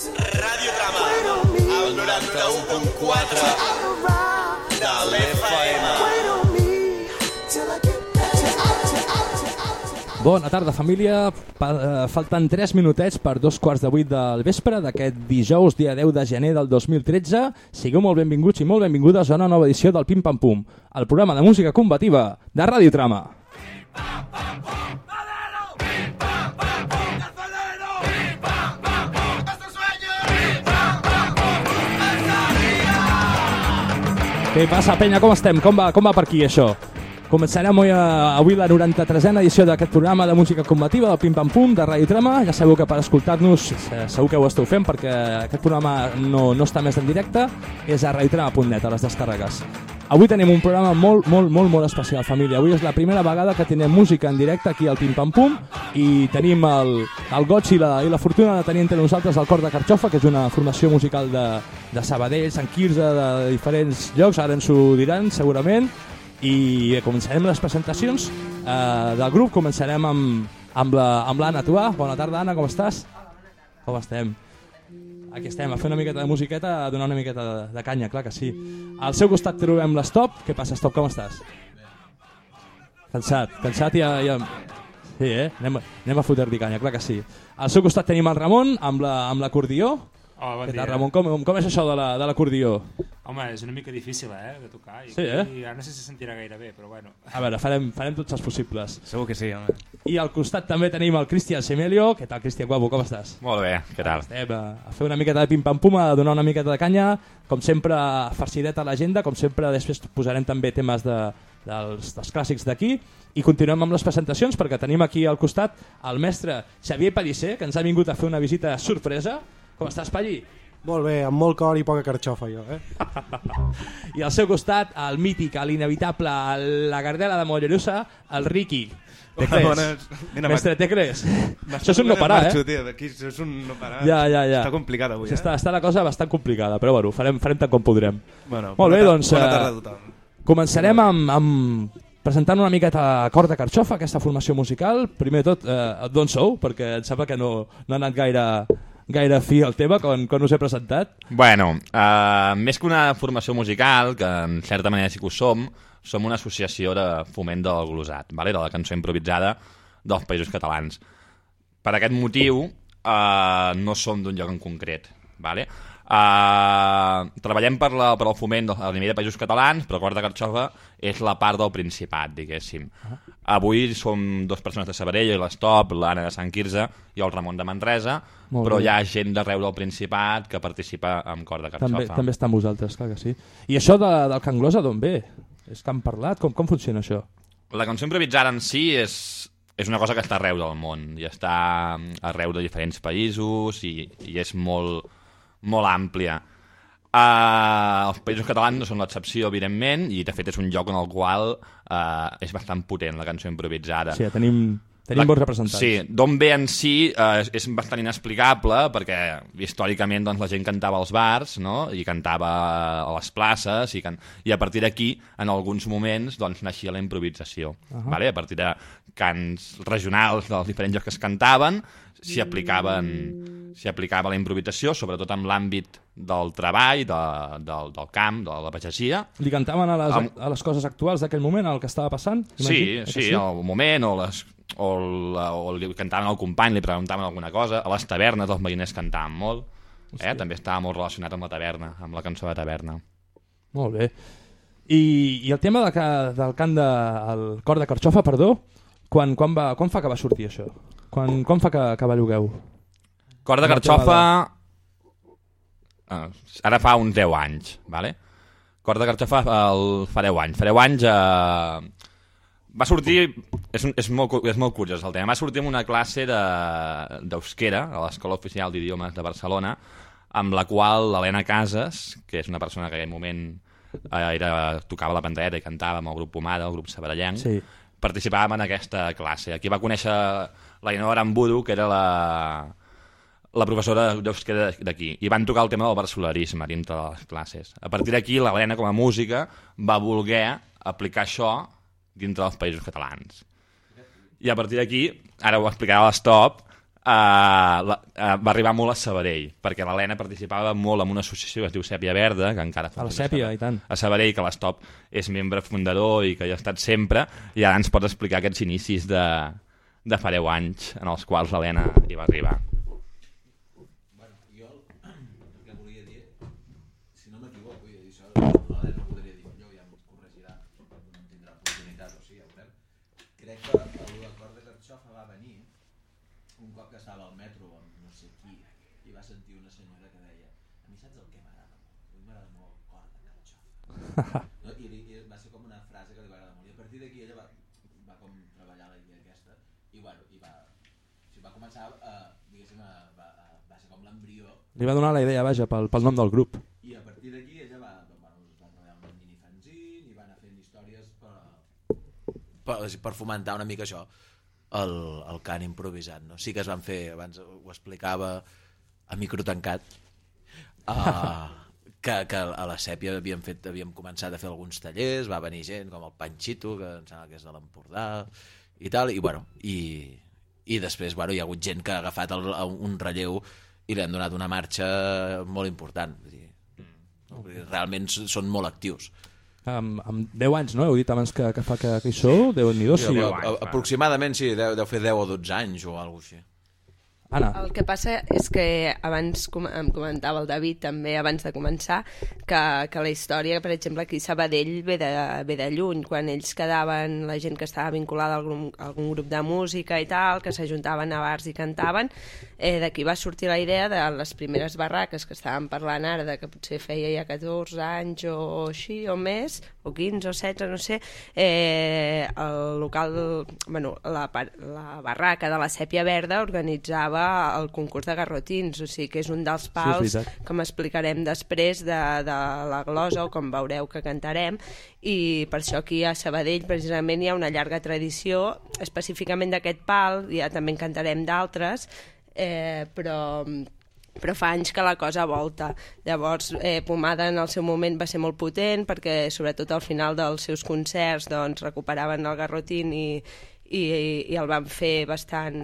Ràdio Trama, al 91.4 de l'FM. Bona tarda, família. Eh, falten 3 minutets per dos quarts de vuit del vespre d'aquest dijous, dia 10 de gener del 2013. Sigueu molt benvinguts i molt benvingudes a una nova edició del Pim Pam Pum, el programa de música combativa de Ràdio Trama. Què passa, penya? Com estem? Com va, com va per aquí, això? Començarem avui, eh, avui la 93a edició d'aquest programa de música combativa del Pim Pam Pum de Ràdio Trama. Ja sabeu que per escoltar-nos, eh, segur que ho esteu fent perquè aquest programa no, no està més en directe, és a radiotrama.net, a les descàrregues. Avui tenim un programa molt, molt, molt, molt especial, família. Avui és la primera vegada que tenim música en directe aquí al Pim Pam Pum i tenim el, el goig i la, i la fortuna de tenir entre nosaltres el Cor de Carxofa, que és una formació musical de, de Sabadell, Sant Quirze, de diferents llocs, ara ens ho diran segurament, i començarem les presentacions eh, del grup, començarem amb, amb l'Anna la, Tuà. Bona tarda, Anna, com estàs? Com estem? Aquí estem, a fer una miqueta de musiqueta, a donar una miqueta de, de canya, clar que sí. Al seu costat trobem l'Stop. Què passa, Stop, com estàs? Cansat, cansat i... Ja, ja... Sí, eh? Anem, anem a fotre-li canya, clar que sí. Al seu costat tenim el Ramon amb la- amb l'acordió. Oh, bon Què dia. tal, Ramon? Com, com és això de la- de l'acordió? Home, és una mica difícil, eh, de tocar. I, Sí, eh? I ara no sé si se sentirà gaire bé, però bueno. A veure, farem, farem tots els possibles. Segur que sí, home. I al costat també tenim el Cristian Semelio. Què tal, Cristian Guapo, com estàs? Molt bé, què tal? Estem a, a fer una miqueta de pim-pam-pum, a donar una miqueta de canya, com sempre farcidet a l'agenda, com sempre després posarem també temes de, dels, dels clàssics d'aquí i continuem amb les presentacions perquè tenim aquí al costat el mestre Xavier Pellicer, que ens ha vingut a fer una visita sorpresa. Com estàs, Palli? Molt bé, amb molt cor i poca carxofa jo, eh? I al seu costat el mític, l'inevitable, la Gardela de Mollerussa, el Ricky. Te crees? Bones. Mira, Mestre, te crees? Això és un no parar, marxo, eh? Tio, d'aquí és un no parar. Ja, ja, ja. Està complicat avui, eh? Està, està la cosa bastant complicada, però bueno, farem, farem tant com podrem. Bueno, Molt bé, doncs, Bona eh, tarda a tothom. Començarem amb, amb presentant una miqueta Cor de Carxofa, aquesta formació musical. Primer de tot, eh, d'on sou? Perquè em sembla que no, no ha anat gaire, gaire fi el tema quan, quan us he presentat. Bueno, uh, més que una formació musical, que en certa manera sí que ho som, som una associació de foment del glosat, vale? de la cançó improvisada dels països catalans. Per aquest motiu, uh, no som d'un lloc en concret. Vale? Uh, treballem per, la, per el foment del, a nivell de països catalans, però Cor de Carxofa és la part del Principat, diguéssim. Avui som dues persones de Sabadell, l'Estop, l'Anna de Sant Quirze i el Ramon de Manresa, Molt però bé. hi ha gent d'arreu del Principat que participa amb Cor de També, Carxofa. també està amb vosaltres, clar que sí. I això de, del Can Glosa d'on ve? És que han parlat? Com, com funciona això? La cançó improvisada en si és, és una cosa que està arreu del món i està arreu de diferents països i, i és molt, molt àmplia. Uh, els països catalans no són l'excepció, evidentment, i de fet és un lloc en el qual uh, és bastant potent la cançó improvisada. Sí, tenim, tenim bons representants. Sí, d'on ve en si eh, és bastant inexplicable perquè històricament doncs, la gent cantava als bars no? i cantava a les places i, can... i a partir d'aquí en alguns moments doncs, naixia la improvisació. Uh -huh. vale? A partir de cants regionals dels diferents llocs que es cantaven s'hi aplicaven s'hi aplicava la improvisació, sobretot en l'àmbit del treball, de, del, del camp, de la pagesia, Li cantaven a les, a les coses actuals d'aquell moment, el que estava passant? Sí, sí, que el moment, o, les, o, la, o li cantaven al company, li preguntaven alguna cosa. A les tavernes els mariners cantaven molt. Eh? També estava molt relacionat amb la taverna, amb la cançó de taverna. Molt bé. I, i el tema de, del cant de, el cor de Carxofa, perdó, quan, quan, va, quan fa que va sortir això? Quan, quan fa que, que bellugueu? Cor de Carxofa... Ah, ara fa uns 10 anys, vale? Cor de Carxofa el, fa 10 anys. Fa 10 anys eh, va sortir... És, un, és, molt, és molt curiós el tema. Va sortir en una classe de- d'euskera a l'Escola Oficial d'Idiomes de Barcelona amb la qual l'Helena Casas, que és una persona que en aquell moment eh, era, tocava la pantalleta i cantava amb el grup Pomada, el grup sabadellenc, Sí. Participàvem en aquesta classe. Aquí va conèixer la Ainhoa Arambudu, que era la, la professora d'euskera d'aquí, i van tocar el tema del barcelonarisme dintre de les classes. A partir d'aquí, l'Helena, com a música, va voler aplicar això dintre dels països catalans. I a partir d'aquí, ara ho explicarà l'Stop, la, uh, va arribar molt a Sabadell, perquè l'Helena participava molt en una associació que es diu Sèpia Verda, que encara A la Sèpia, i tant. a Sabadell, que l'Estop és membre fundador i que hi ha estat sempre, i ara ens pots explicar aquests inicis de, de fa 10 anys en els quals l'Helena hi va arribar. Bueno, jo el que volia dir, si no m'equivoco, i això l'Helena ho podria dir millor, ja em corregirà, no en tindrà oportunitat, o sigui, Albert, crec que l'acord de Carxofa va venir un cop que estava al metro amb no sé qui, i va sentir una senyora que deia a mi saps el que m'agrada molt? A mi m'agrada molt el cor de Carxofa. no? I, li- I, va ser com una frase que li va agradar molt. I a partir d'aquí ella va, va com treballar la idea aquesta, i bueno, i va, o sigui, va començar a, diguéssim, a, va, a, va ser com l'embrió Li va donar la idea, vaja, pel, pel nom del grup. i a partir d'aquí ella va, bueno, es va treballar amb un mini fanzine i va anar fent històries per, per, per fomentar una mica això, el, el cant improvisat. No? Sí que es van fer, abans ho explicava a micro tancat, uh, que, que a la Sèpia havíem, fet, havíem començat a fer alguns tallers, va venir gent com el Panxito, que em sembla que és de l'Empordà, i tal, i bueno, i, i després bueno, hi ha hagut gent que ha agafat el, un relleu i li han donat una marxa molt important. Vull dir, no? Vull dir, realment són molt actius. Amb, amb 10 anys, no? Heu dit abans que, que fa que, que hi sou? Déu-n'hi-do, sí. a, a, aproximadament, sí, deu, deu fer 10 o 12 anys o alguna cosa així. Anna, El que passa és que abans com em comentava el David també abans de començar que, que la història, per exemple, aquí Sabadell ve de, ve de lluny, quan ells quedaven, la gent que estava vinculada a algun, a algun grup de música i tal, que s'ajuntaven a bars i cantaven, eh, d'aquí va sortir la idea de les primeres barraques que estàvem parlant ara, de que potser feia ja 14 anys o així, o més, o 15 o 16, no sé, eh, el local, bueno, la, la barraca de la Sèpia Verda organitzava el concurs de garrotins, o sigui que és un dels pals veritat. que m'explicarem després de, de la glosa o com veureu que cantarem i per això aquí a Sabadell precisament hi ha una llarga tradició específicament d'aquest pal, ja també en cantarem d'altres eh, però però fa anys que la cosa volta. Llavors, eh, Pomada en el seu moment va ser molt potent perquè sobretot al final dels seus concerts doncs, recuperaven el garrotín i, i, i el van fer bastant,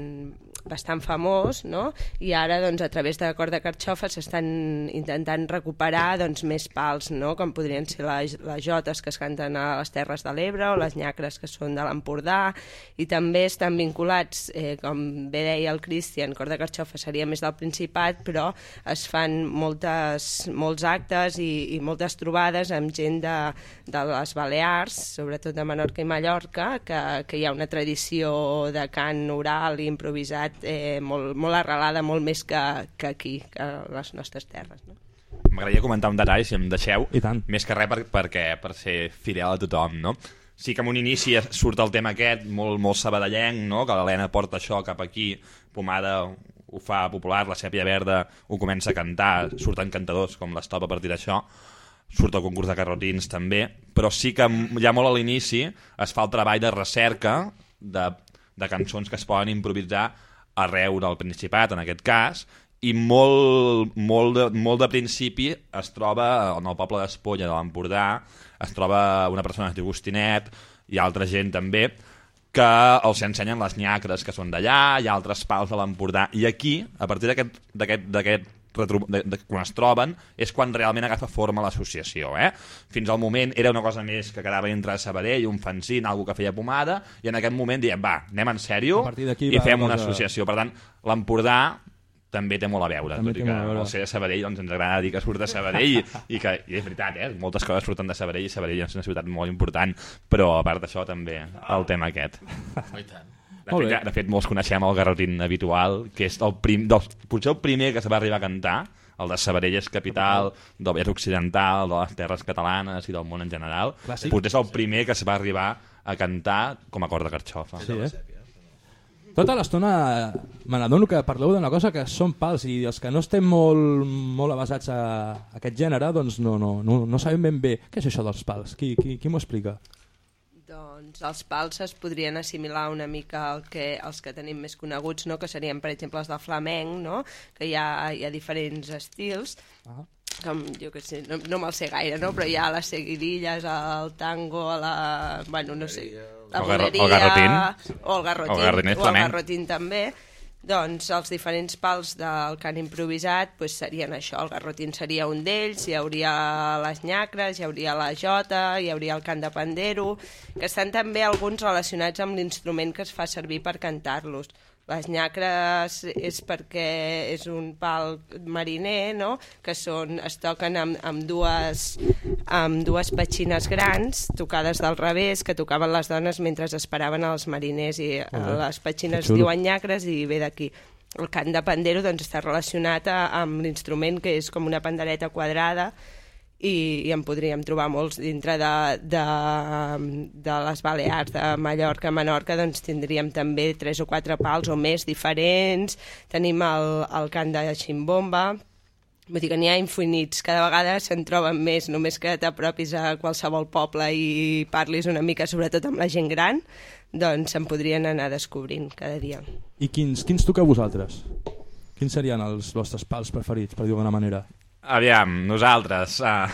bastant famós, no? I ara, doncs, a través de l'acord de Carxofa s'estan intentant recuperar doncs, més pals, no? Com podrien ser les, les jotes que es canten a les Terres de l'Ebre o les nyacres que són de l'Empordà i també estan vinculats, eh, com bé deia el Cristian, Cor de Carxofa seria més del Principat, però es fan moltes, molts actes i, i moltes trobades amb gent de, de les Balears, sobretot de Menorca i Mallorca, que, que hi ha una tradició de cant oral i improvisat eh, molt, molt arrelada, molt més que, que aquí, que a les nostres terres. No? M'agradaria comentar un detall, si em deixeu. I tant. Més que res per, perquè, per ser fidel a tothom, no? Sí que en un inici surt el tema aquest, molt, molt sabadellenc, no? que l'Helena porta això cap aquí, Pomada ho fa popular, la Sèpia Verda ho comença a cantar, surten cantadors com l'Estop a partir d'això, surt el concurs de carrotins també, però sí que ja molt a l'inici es fa el treball de recerca de, de cançons que es poden improvisar arreu del Principat, en aquest cas, i molt, molt, de, molt de principi es troba en el poble d'Espolla de l'Empordà, es troba una persona que es diu Agostinet i altra gent també, que els ensenyen les nyacres que són d'allà, hi ha altres pals de l'Empordà, i aquí, a partir d'aquest retro- de, de, quan es troben, és quan realment agafa forma l'associació. Eh? Fins al moment era una cosa més que quedava entre Sabadell, un fanzine, algú que feia pomada, i en aquest moment diem, va, anem en sèrio i fem una cosa- associació. Per tant, l'Empordà també té molt a veure, També tot i que veure. al ser de Sabadell doncs ens agrada dir que surt de Sabadell i, i que, i és veritat, eh? moltes coses surten de Sabadell i Sabadell és una ciutat molt important però a part d'això també el tema aquest Oh, i tant. de fet, ja- de fet molts coneixem el garrotín habitual que és el prim, dels, potser el primer que se va arribar a cantar el de Sabadell és capital, del Vallès Occidental, de les terres catalanes i del món en general. Clàssic. Potser és el primer que es va arribar a cantar com a cor de carxofa. Sí, eh? Tota l'estona me n'adono que parleu d'una cosa que són pals i els que no estem molt, molt avasats a, aquest gènere doncs no, no, no, no sabem ben bé què és això dels pals. Qui, qui, qui m'ho explica? Doncs els pals es podrien assimilar una mica al que, als que tenim més coneguts, no? que serien, per exemple, els de flamenc, no? que hi ha, hi ha diferents estils, Ah. Com, jo que sé, no, no me'l sé gaire, no? però hi ha les seguidilles, el tango, la... bueno, no sé, la El el garrotín. o el garrotín, El garrotín o el garrotín també, Doncs els diferents pals del cant improvisat pues, serien això, el garrotín seria un d'ells, hi hauria les nyacres, hi hauria la jota, hi hauria el cant de pandero, que estan també alguns relacionats amb l'instrument que es fa servir per cantar-los. Les nyacres és perquè és un pal mariner, no?, que són, es toquen amb, amb, dues, amb dues petxines grans, tocades del revés, que tocaven les dones mentre esperaven els mariners, i eh, Molt bé. les petxines diuen nyacres i ve d'aquí. El cant de pandero doncs, està relacionat a, amb l'instrument que és com una pandereta quadrada i, i en podríem trobar molts dintre de, de, de les Balears, de Mallorca, Menorca, doncs tindríem també tres o quatre pals o més diferents, tenim el, el cant de ximbomba, Vull dir que n'hi ha infinits, cada vegada se'n troben més, només que t'apropis a qualsevol poble i parlis una mica, sobretot amb la gent gran, doncs se'n podrien anar descobrint cada dia. I quins, quins toqueu vosaltres? Quins serien els vostres pals preferits, per dir-ho d'alguna manera? Aviam, nosaltres... Ah.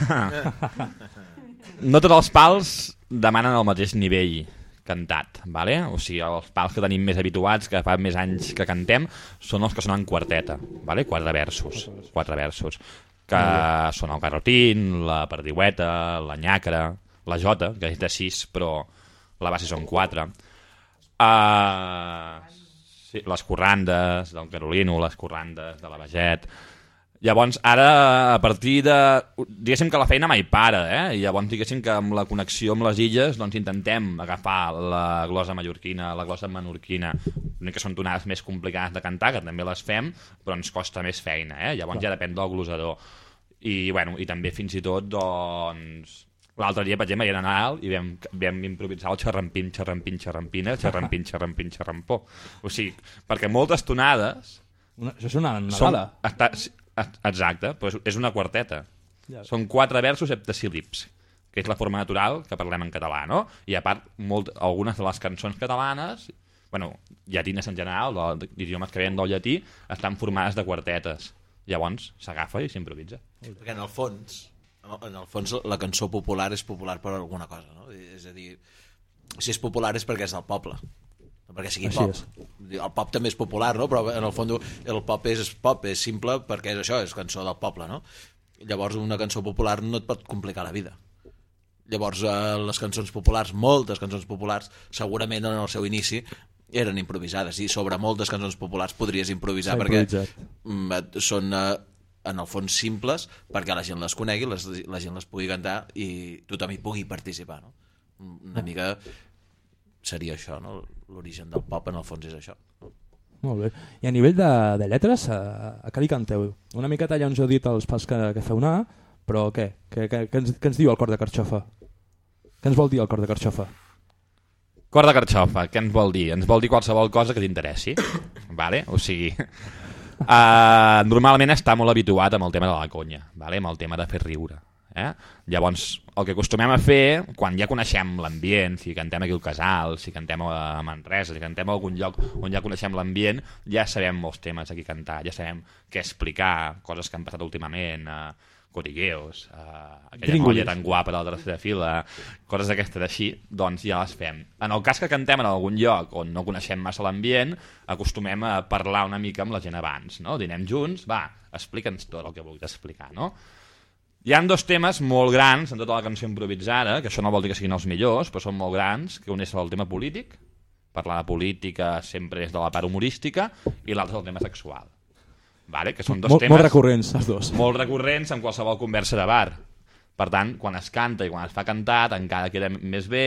no tots els pals demanen el mateix nivell cantat, vale? o sigui, els pals que tenim més habituats, que fa més anys que cantem, són els que són en quarteta, vale? quatre versos, quatre versos, que són el garrotín, la perdiueta, la nyacra, la jota, que és de sis, però la base són quatre. Uh, sí, les corrandes del Carolino, les corrandes de la Baget, Llavors, ara, a partir de... Diguéssim que la feina mai para, eh? I llavors, diguéssim que amb la connexió amb les illes, doncs intentem agafar la glosa mallorquina, la glosa menorquina, que són tonades més complicades de cantar, que també les fem, però ens costa més feina, eh? Llavors ja depèn del glosador. I, bueno, i també fins i tot, doncs... L'altre dia, per exemple, hi era Nadal i vam, vam improvisar el xerrampin, xerrampin, xerrampina, xerrampin, xerrampin, xerrampó. O sigui, perquè moltes tonades Una, això és una són, nadala. està, exacte, però és- una quarteta. Ja. Són quatre versos heptasíl·lips, que és la forma natural que parlem en català, no? I a part, molt, algunes de les cançons catalanes, bueno, llatines en general, d'idiomes que venen del llatí, estan formades de quartetes. Llavors, s'agafa i s'improvisa. Perquè en el fons, en el fons la cançó popular és popular per alguna cosa, no? És a dir, si és popular és perquè és del poble, perquè sigui Així pop. és. El pop també és popular, no? Però en el fons el pop és pop, és simple perquè és això, és cançó del poble, no? Llavors una cançó popular no et pot complicar la vida. Llavors eh, les cançons populars, moltes cançons populars, segurament en el seu inici eren improvisades i sobre moltes cançons populars podries improvisar perquè mm, són eh, en el fons simples perquè la gent les conegui, les, la gent les pugui cantar i tothom hi pugui participar no? una mica seria això no? L'origen del pop en el fons és això Molt bé. I a nivell de, de lletres, a, a què li canteu? Una miqueta ja ens heu dit els pals que, que feu anar, però què? Què, què, què, ens, què ens diu el cor de carxofa? Què ens vol dir el cor de carxofa? Cor de carxofa, què ens vol dir? Ens vol dir qualsevol cosa que t'interessi. vale? O sigui, uh, normalment està molt habituat amb el tema de la conya, vale? amb el tema de fer riure. Eh? Llavors, el que acostumem a fer, quan ja coneixem l'ambient, si cantem aquí al Casal, si cantem a Manresa, si cantem a algun lloc on ja coneixem l'ambient, ja sabem molts temes aquí cantar, ja sabem què explicar, coses que han passat últimament, eh, cotilleos, eh, aquella Gringolles. noia tan guapa de la tercera fila, coses d'aquestes així, doncs ja les fem. En el cas que cantem en algun lloc on no coneixem massa l'ambient, acostumem a parlar una mica amb la gent abans, no? Dinem junts, va, explica'ns tot el que vulguis explicar, no? Hi han dos temes molt grans en tota la cançó improvisada, que això no vol dir que siguin els millors, però són molt grans, que un és el tema polític, parlar de política sempre és de la part humorística, i l'altre és el tema sexual. Vale? Que són dos Molt, temes molt recurrents, els dos. molt recurrents en qualsevol conversa de bar. Per tant, quan es canta i quan es fa cantat, encara queda més bé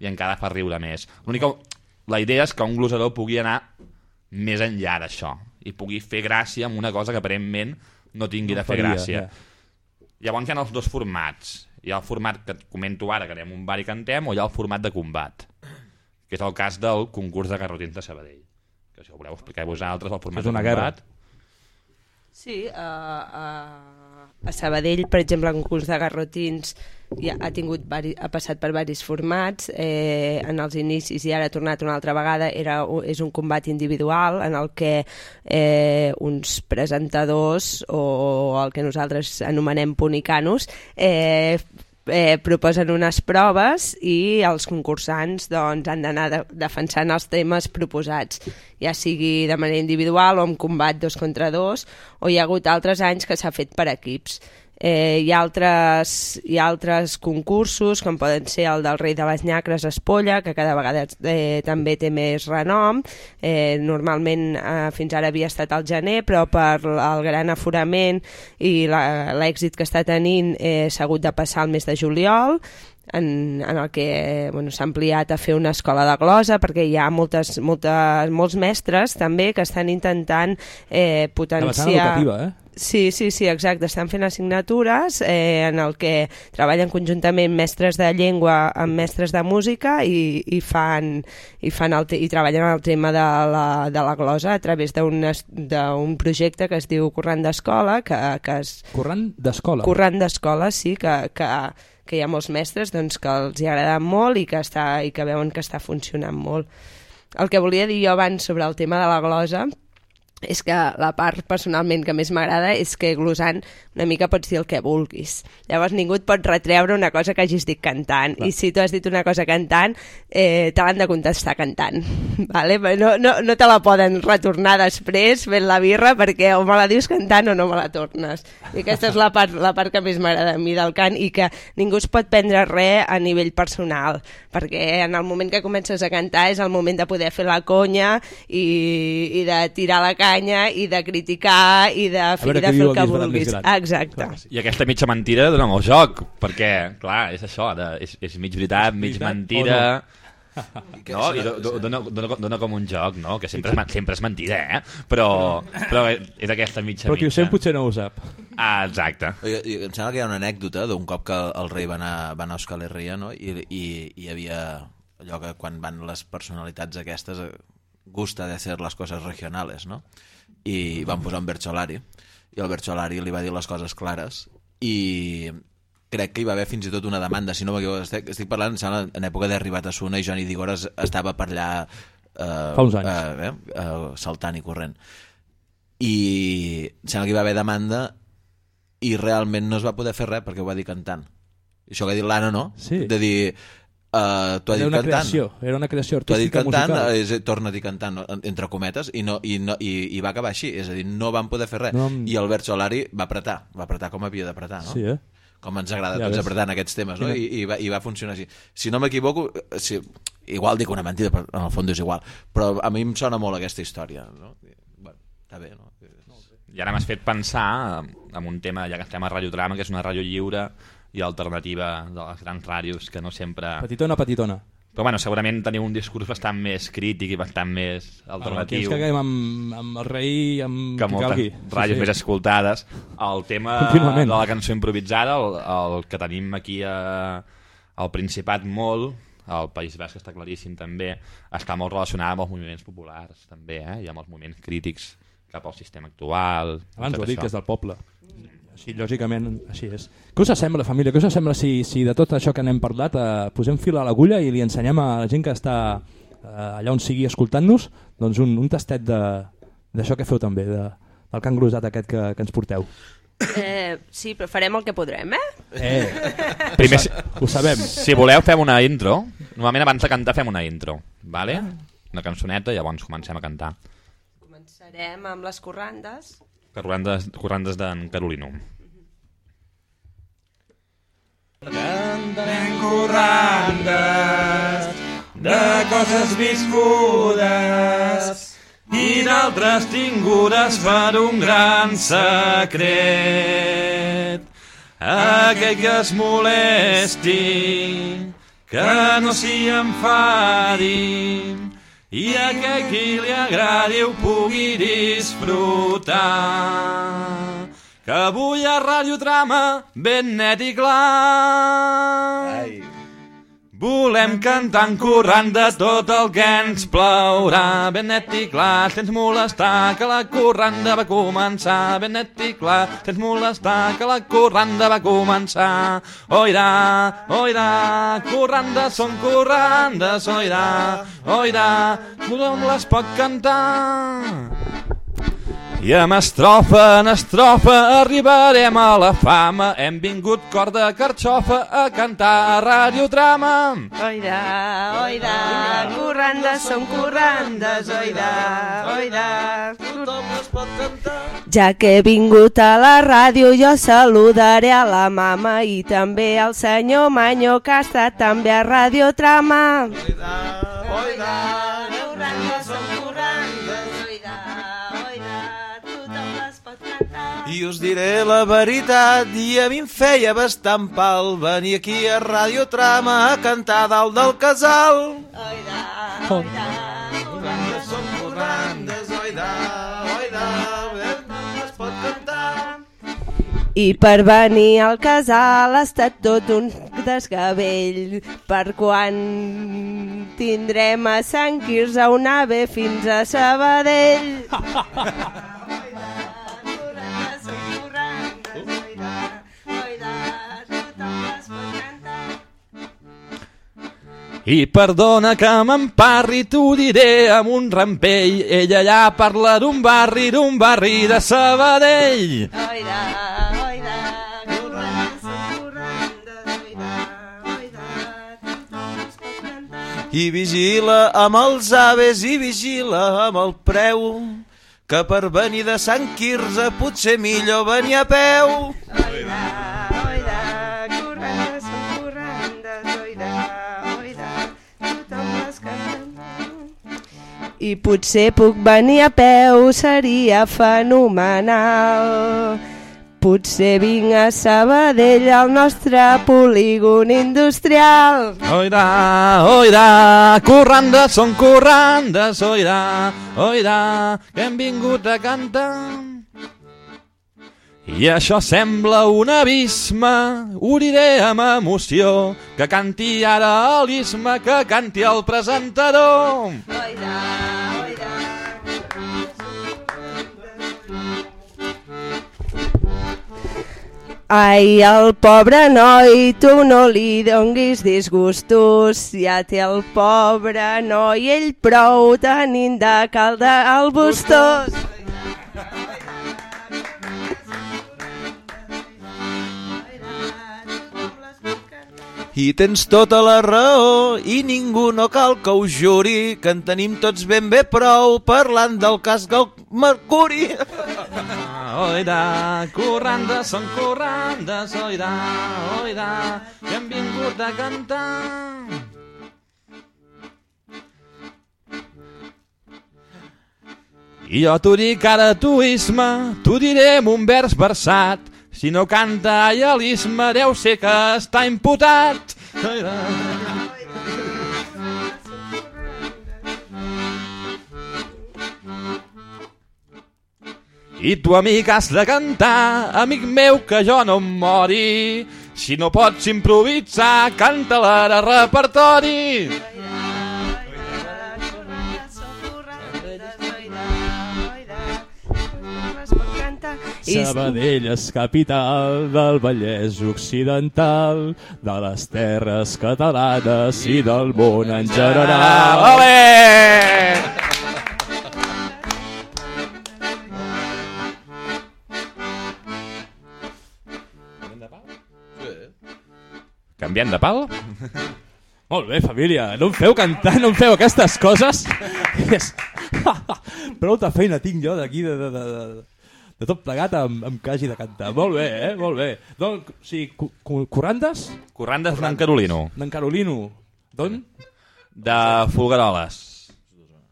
i encara fa riure més. L'única... La idea és que un glosador pugui anar més enllà d'això i pugui fer gràcia amb una cosa que aparentment no tingui de fer faria, gràcia. ja. Llavors hi ha els dos formats. Hi ha el format que et comento ara, que anem un bar i cantem, o hi ha el format de combat, que és el cas del concurs de garrotins de Sabadell. Que si ho voleu explicar vosaltres, el format És una de guerra. Sí, a, a, a Sabadell, per exemple, el concurs de garrotins ja ha, tingut ha passat per varis formats. Eh, en els inicis i ara ha tornat una altra vegada era, és un combat individual en el que eh, uns presentadors o el que nosaltres anomenem punicanos eh, eh, proposen unes proves i els concursants doncs, han d'anar de, defensant els temes proposats, ja sigui de manera individual o en combat dos contra dos, o hi ha hagut altres anys que s'ha fet per equips. Eh, hi, ha altres, hi ha altres concursos, com poden ser el del rei de les nyacres Espolla, que cada vegada eh, també té més renom. Eh, normalment eh, fins ara havia estat al gener, però per el gran aforament i l'èxit que està tenint eh, s'ha hagut de passar al mes de juliol en, en el que bueno, s'ha ampliat a fer una escola de glosa perquè hi ha moltes, moltes, molts mestres també que estan intentant eh, La potenciar... educativa, eh? Sí, sí, sí, exacte. Estan fent assignatures eh, en el que treballen conjuntament mestres de llengua amb mestres de música i, i, fan, i, fan el, i treballen el tema de la, de la glosa a través d'un projecte que es diu Corrent d'Escola, que, que es, Corrent d'escola. corrent d'escola, sí, que, que, que hi ha molts mestres doncs, que els hi agrada molt i que, està, i que veuen que està funcionant molt. El que volia dir jo abans sobre el tema de la glosa és que la part personalment que més m'agrada és que glosant una mica pots dir el que vulguis. Llavors ningú et pot retreure una cosa que hagis dit cantant. Clar. I si tu has dit una cosa cantant, eh, te l'han de contestar cantant. Vale? No, no, no te la poden retornar després fent la birra perquè o me la dius cantant o no me la tornes. I aquesta és la part, la part que més m'agrada a mi del cant i que ningú es pot prendre res a nivell personal perquè en el moment que comences a cantar és el moment de poder fer la conya i, i de tirar la canya i de criticar i de, fer, veure i de fer el que vulguis. Exacte. Clar que sí. I aquesta mitja mentira dona molt joc, perquè, clar, és això, de, és, és mig veritat, mig veritat mentira... No, és i do, do, dona, dona, dona com un joc, no? Que sempre és, sempre és mentida, eh? Però, però és aquesta mitja Però qui ho sent potser no ho sap. Ah, exacte. I, i, em sembla que hi ha una anècdota d'un cop que el rei va anar, va anar a Euskal Herria no? I, i, i hi havia allò que quan van les personalitats aquestes eh, gusta de hacer las cosas regionales no? i van posar un Bercholari i el Bercholari li va dir les coses clares i crec que hi va haver fins i tot una demanda si no m'equivoco, estic, estic parlant em sembla, en època d'Arribat a Suna i Johnny Digores estava per allà eh, Fa uns anys. eh, eh, eh, saltant i corrent i em sembla que hi va haver demanda i realment no es va poder fer res perquè ho va dir cantant. I això que ha dit l'Anna, no? Sí. De dir, uh, tu has Era dit una cantant. creació, era una creació Tu has dit artística cantant, musical. eh, és, torna a dir cantant, entre cometes, i, no, i, no, i, i va acabar així. És a dir, no van poder fer res. No I Albert Solari va apretar, va apretar com havia d'apretar, no? Sí, eh? com ens agrada Ja tots apretar en aquests temes, no? I, i, va, i va funcionar així. Si no m'equivoco, eh, si, igual dic una mentida, però en el fons és igual, però a mi em sona molt aquesta història, no? I, bueno, està bé, no? I ara m'has fet pensar en un tema, ja que estem a Radiotrama, que és una ràdio lliure i alternativa de les grans ràdios, que no sempre... Petitona, petitona. Però bueno, segurament teniu un discurs bastant més crític i bastant més Bueno, aquí ens alternatiu caguem amb, amb el rei i amb que qui calgui. ràdios més escoltades. El tema de la cançó improvisada, el, el que tenim aquí a, al Principat molt, al País Basc està claríssim també, està molt relacionat amb els moviments populars també, eh? i amb els moviments crítics cap al sistema actual. Abans ho dic, això. que és del poble. Així, lògicament, així és. Què us sembla, família? Què us sembla si, si de tot això que n'hem parlat eh, posem fil a l'agulla i li ensenyem a la gent que està eh, allà on sigui escoltant-nos doncs un, un tastet de- d'això que feu també, de, del can grosat aquest que, que ens porteu. Eh, sí, però farem el que podrem, eh? Eh, Primer, si, ho sabem. si voleu fem una intro. Normalment abans de cantar fem una intro. Vale? Una cançoneta i llavors comencem a cantar. Començarem amb les corrandes. Corrandes, corrandes d'en Carolino. Cantem corrandes de coses viscudes i d'altres tingudes per un gran secret. Aquell que es molesti, que no s'hi enfadi, i aquell qui li agradi ho pugui disfrutar. Que avui a Radiotrama ben net i clar. Ai. Volem cantar en corrent de tot el que ens plaurà. Ben net i clar, sense molestar, que la corranda va començar. Ben net i clar, sense molestar, que la corranda va començar. Oirà, oirà, corrandes són corrandes, oirà, oirà, tothom les pot cantar. I amb estrofa en estrofa arribarem a la fama. Hem vingut cor de carxofa a cantar a radiotrama. Oida, oida, corrandes són corrandes, oida, oida. Tothom es pot cantar. Ja que he vingut a la ràdio, jo saludaré a la mama i també al senyor Manyo, que ha estat també a Radiotrama. Oida, oida, I us diré la veritat, i a mi em feia bastant pal venir aquí a Radiotrama a cantar dalt del casal. Oida, Oh. oida, són corrandes, oida, oida, es pot cantar. I per venir al casal ha estat tot un desgavell per quan tindrem a Sant Quirze un ave fins a Sabadell. I perdona que m'emparri, t'ho diré amb un rampell. Ella allà parla d'un barri, d'un barri de Sabadell. Oida, oida, oida. I vigila amb els aves i vigila amb el preu, que per venir de Sant Quirze potser millor venir a peu. Oida, oida, I potser puc venir a peu, seria fenomenal. Potser vinc a Sabadell al nostre polígon industrial. Oida, oida, corrandes són corrandes, oida, oida, que hem vingut a cantar. I això sembla un abisme, ho diré amb emoció, que canti ara l'isme, que canti el presentador. Oida, oida, Ai, el pobre noi, tu no li donguis disgustos, ja té el pobre noi, ell prou tenint de calda al bustós. I tens tota la raó i ningú no cal que ho juri, que en tenim tots ben bé prou parlant del cas del Mercuri. Oida, corrandes són corrandes, oida, oida, que hem vingut a cantar. I jo t'ho dic ara tuisme, t'ho diré un vers versat, si no canta a l'isme deu ser que està imputat. I tu, amic, has de cantar, amic meu, que jo no em mori. Si no pots improvisar, canta-la de repertori. I Sabadell és capital del Vallès Occidental, de les terres catalanes i del món en general. Ole! Canviant de pal? Molt bé, família, no em feu cantar, no em feu aquestes coses. Prou de feina tinc jo d'aquí de, de, de, de, de tot plegat amb, amb que hagi de cantar. Molt bé, eh? Molt bé. Doncs, o sigui, cu- cu- Corrandes? Corrandes d'en Carolino, D'en Carolino. D'on? de Folgueroles.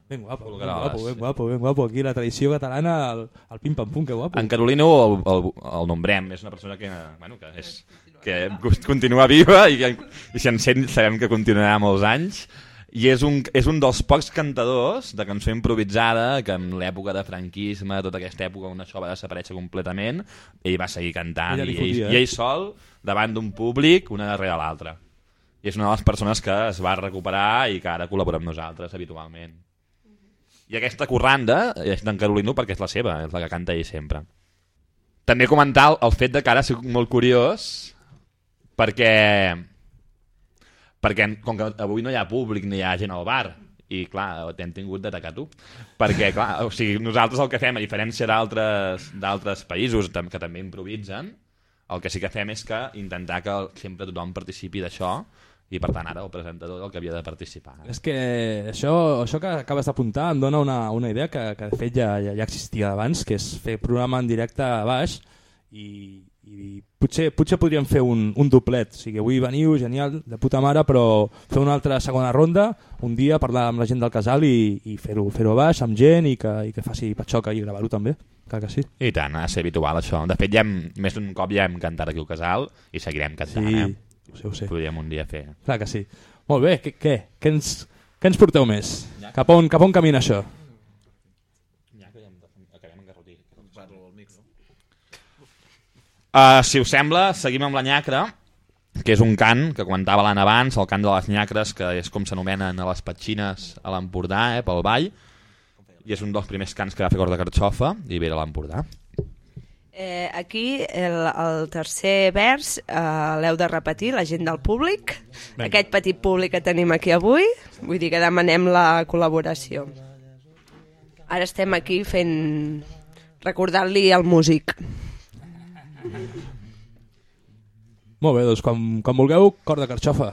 Ben guapo, ben guapo, ben guapo, ben guapo. Aquí la tradició catalana, el, el pim-pam-pum, que guapo. En Carolino el, el, el nombrem, és una persona que, bueno, que, és, que continua viva i, i si en sent sabem que continuarà molts anys i és un, és un dels pocs cantadors de cançó improvisada que en l'època de franquisme, tota aquesta època on això va desaparèixer completament, ell va seguir cantant li i, ell, eh? i ell sol davant d'un públic una darrere l'altra i és una de les persones que es va recuperar i que ara col·labora amb nosaltres habitualment i aquesta corranda és d'en Carolino perquè és la seva, és la que canta ell sempre. També comentar el, el fet de que ara soc molt curiós perquè perquè com que avui no hi ha públic ni hi ha gent al bar i clar, t'hem tingut d'atacar tu. Perquè clar, o sigui, nosaltres el que fem a diferència d'altres països que també improvisen el que sí que fem és que intentar que sempre tothom participi d'això i per tant ara el presentador el que havia de participar. És que això, això que acabes d'apuntar em dona una, una idea que, que de fet ja, ja, ja existia abans, que és fer programa en directe a baix i, i potser, potser podríem fer un, un doblet. O sigui, avui veniu, genial, de puta mare, però fer una altra segona ronda, un dia parlar amb la gent del casal i, i fer-ho fer a baix, amb gent i que, i que faci patxoca i gravar-ho també. Clar que sí. i tant, ha de ser habitual això de fet ja hem, més d'un cop ja hem cantat aquí al casal i seguirem cantant Sí, eh? ho sé, ho sé. podríem un dia fer Clar que sí. Molt bé, què, què, què, ens, què ens porteu més? Cap on, cap on camina això? Uh, si us sembla, seguim amb la nyacra, que és un cant que comentava l'Anna abans, el cant de les nyacres, que és com s'anomenen a les petxines a l'Empordà, eh, pel ball, i és un dels primers cants que va fer Cor de Carxofa, i ve de l'Empordà. Eh, aquí el, el tercer vers eh, l'heu de repetir, la gent del públic, Vinga. aquest petit públic que tenim aquí avui, vull dir que demanem la col·laboració. Ara estem aquí fent... recordant-li al músic. Molt bé, doncs quan, quan vulgueu, cor de carxofa.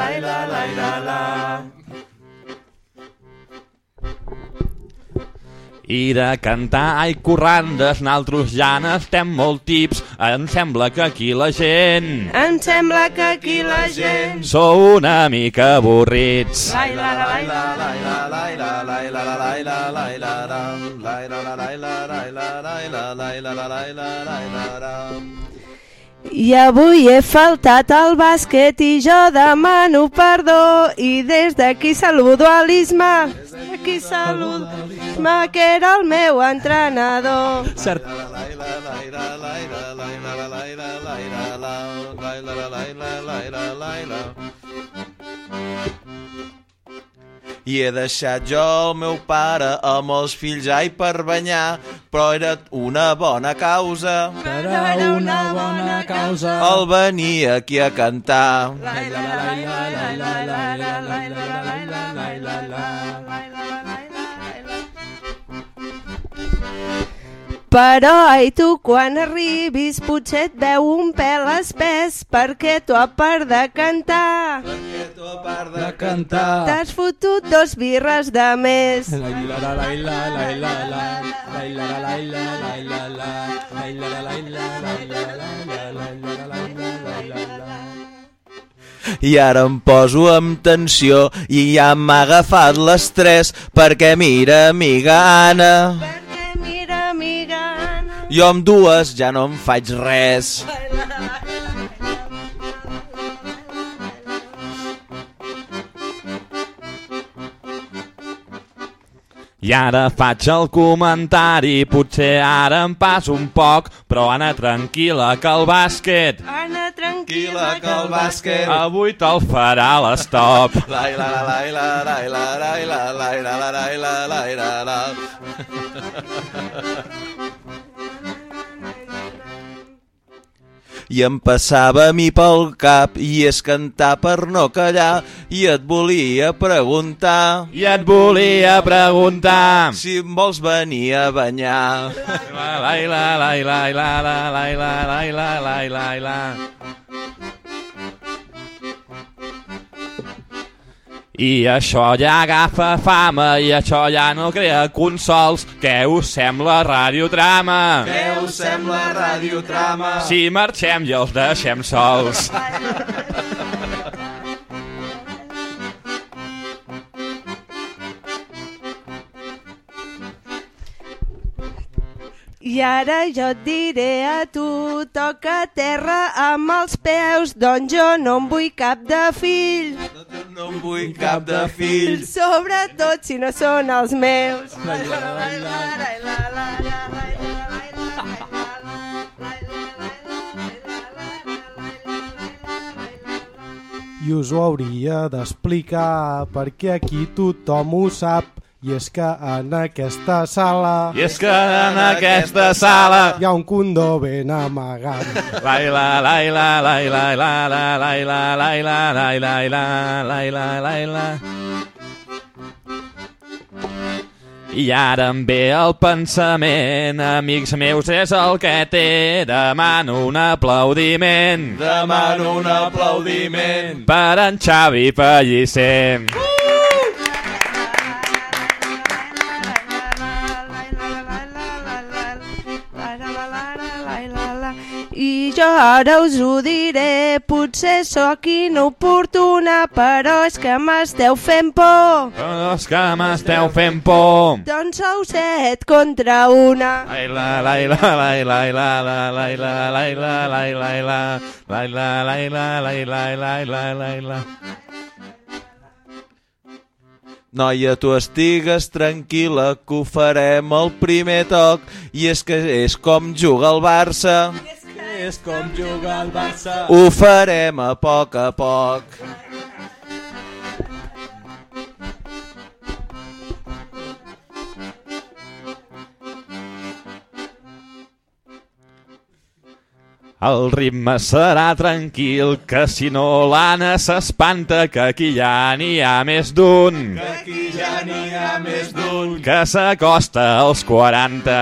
i de cantar ai corrandes, naltros ja n'estem molt tips, em sembla que aquí la gent... Em sembla que aquí la gent... Sou una mica avorrits. Laila, avui he faltat al bàsquet i jo demano perdó. I des d'aquí saludo a l'Isma. Des d'aquí saludo l'Isma que era el meu entrenador. Cert. I he deixat jo el meu pare amb els fills ai per banyar, però era una bona causa Per a una bona causa. el venir aquí a cantar. Però ai tu quan arribis potser et veu un pèl espès perquè tu a part de cantar perquè tu a part de cantar t'has fotut dos birres de més i ara em poso amb tensió i ja m'ha agafat l'estrès perquè mira, amiga Anna jo amb dues ja no em faig res. I ara faig el comentari, potser ara em passo un poc, però Anna, tranquil·la, que el bàsquet Anna, tranquil·la, que el bàsquet... avui te'l farà l'estop. La la la la la la la la la la I em passava a mi pel cap i és cantar per no callar i et volia preguntar I et volia preguntar... si em vols venir a banyar. La la la la la la la la la la la la la la I això ja agafa fama i això ja no crea consols. Què us sembla radiotrama? Què us sembla radiotrama? Si marxem i els deixem sols. I ara jo et diré a tu, toca terra amb els peus, doncs jo no en vull cap de fill. No en vull cap de fill. Sobretot si no són els meus. I us ho hauria d'explicar perquè aquí tothom ho sap i és que en aquesta sala I és que en aquesta sala... hi ha un condó ben amagat. Laila, laila, laila, laila, laila, laila, laila, laila, laila, laila. I ara em ve el pensament, amics meus, és el que té. Demano un aplaudiment Demano un aplaudiment. per en Xavi Pellicer. I jo ara us ho diré, potser sóc inoportuna, però és que m'esteu fent por. Però és que m'esteu fent por. Doncs sou set contra una. Laila, laila, laila, laila, laila, laila, laila, laila, laila, laila, laila, laila, laila. Noia, tu estigues tranquil·la que ho farem el primer toc i és que és com juga el Barça. És com jugar al Barça. Ho farem a poc a poc. El ritme serà tranquil, que si no l'Anna s'espanta, que aquí ja n'hi ha més d'un. Que Aquí ja n'hi ha més d'un. que s'acosta als 40.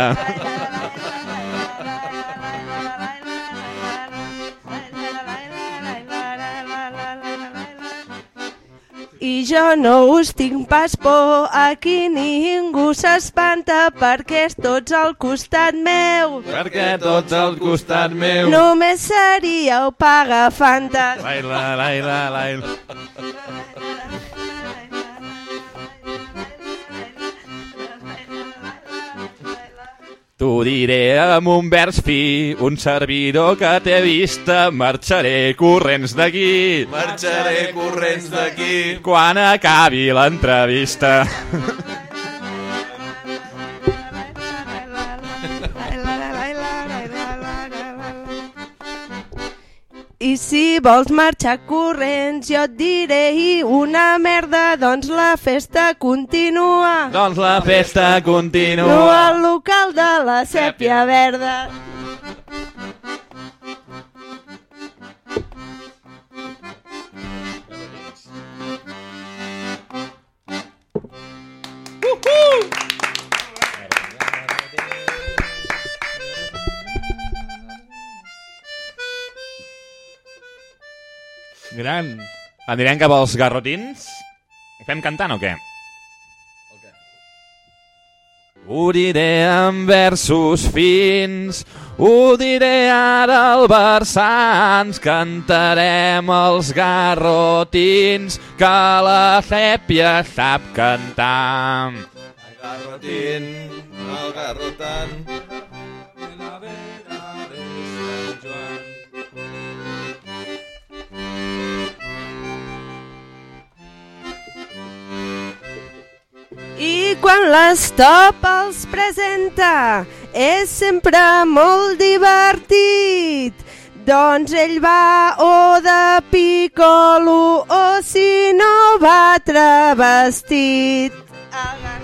Jo no us tinc pas por, aquí ningú s'espanta perquè és tots al costat meu. Perquè tots al costat meu. Només seríeu pagafantes. Laila, laila, laila. T'ho diré amb un vers fi, un servidor que t'he vista, marxaré corrents d'aquí. Marxaré corrents d'aquí. Quan acabi l'entrevista. I si vols marxar corrents, jo et diré i una merda, doncs la festa continua. Doncs la festa No continua. al local de la sèpia verda. Gran. Anirem cap als garrotins? Fem cantant o què? Ho diré en versos fins, ho diré ara al versants, cantarem els garrotins, que la sèpia sap cantar. Garrotín, el garrotant. I quan l'estop els presenta és sempre molt divertit. Doncs ell va o de picolo o si no va travestit. De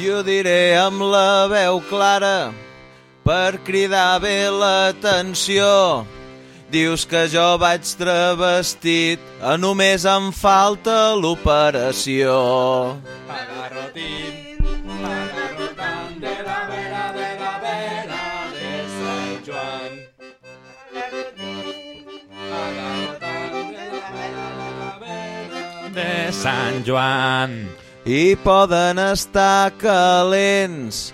Jo diré amb la veu clara per cridar bé l'atenció. Dius que jo vaig travestit, a només em falta l'operació. Agarrotín, agarrotant de la vera, de la vera de Sant Joan. Agarrotant de la vera, de la vera de Sant Joan. I poden estar calents,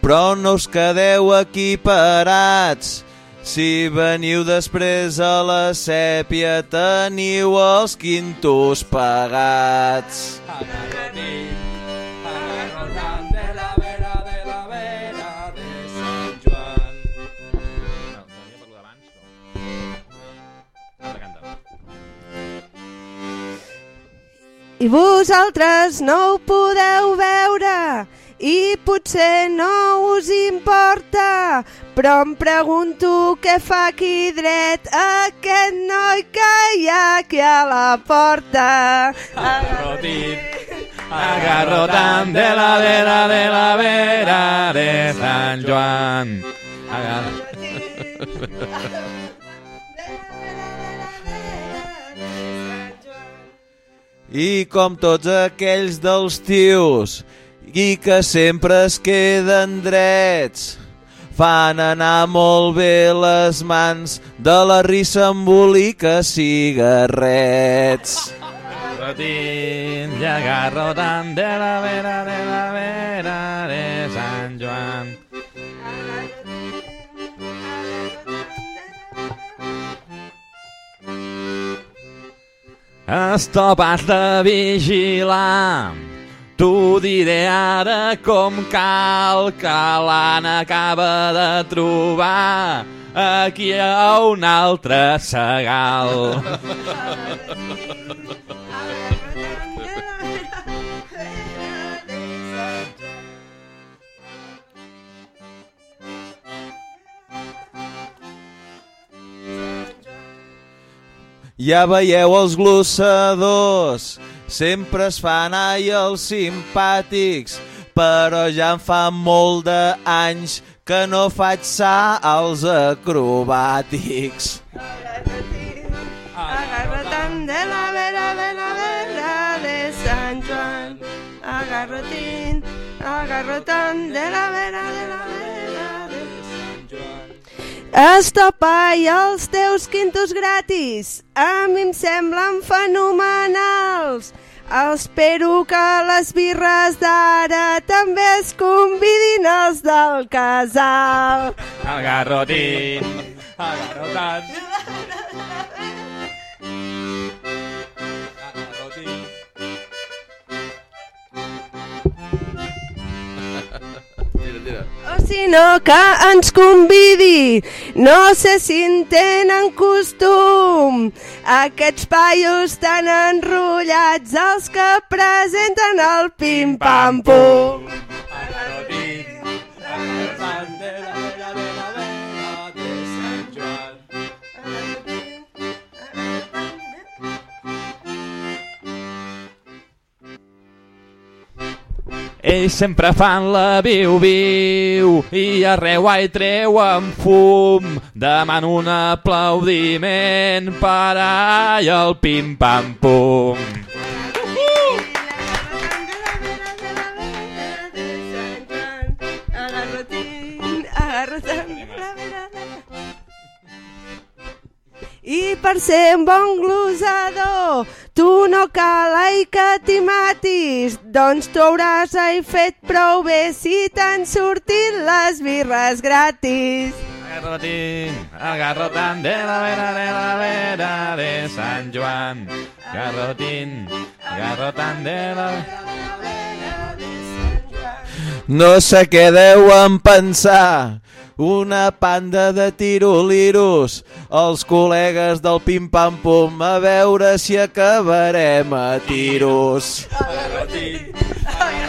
però no us quedeu aquí parats. Si veniu després a la sèpia, teniu els quintos pagats. I vosaltres no ho podeu veure i potser no us importa, però em pregunto què fa aquí dret aquest noi que hi ha aquí a la porta. Agarrotit, agarrotant de la vera de la vera de Sant Joan. Agar... I com tots aquells dels tios i que sempre es queden drets fan anar molt bé les mans de la rissa embolica cigarrets. Agarrotit, i agarrotant de la vera de la vera de Sant Stop, has de vigilar. T'ho diré ara com cal, que l'Anna acaba de trobar aquí a un altre segal. Ja veieu els glossadors, sempre es fan ai els simpàtics, però ja en fa molt d'anys que no faig sa als acrobàtics. Agarrotant de la vera de la vera de Sant Joan. Agarrotín, agarrotant de la vera de la vera. Estopa i els teus quintos gratis, a mi em semblen fenomenals. Espero que les birres d'ara també es convidin els del casal. Agarrotit, agarrotant. O si no, que ens convidi. No sé si en tenen costum. Aquests paios tan enrotllats, els que presenten el pim-pam-pum. Agarrotit, agarrotant Ells sempre fan la viu-viu i arreu ai treuen fum. Demano un aplaudiment per ai el pim-pam-pum. I per ser un bon glosador, tu no cal ai que t'hi matis, doncs tu hauràs ai fet prou bé si t'han sortit les birres gratis. Agarrotín, agarrotant de la vera de la vera de Sant Joan. Garrotín, agarrotant de la... No sé què deuen pensar, una panda de tiroliros, els col·legues del pim-pam-pum, a veure si acabarem a tiros. Garrotín, agarrotant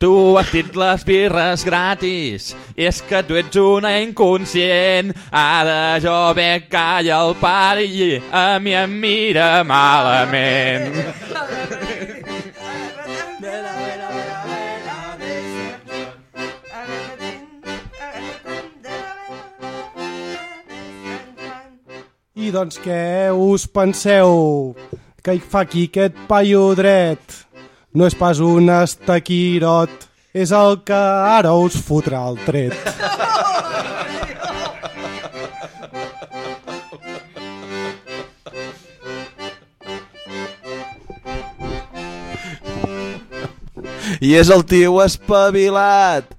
Tu has dit les birres gratis és que tu ets una inconscient. Ara jo bec calla el pare i a mi em mira malament. I doncs què us penseu? Que hi fa aquí aquest paio dret? No és pas un estaquirot, és el que ara us fotrà el tret. I és el tio espavilat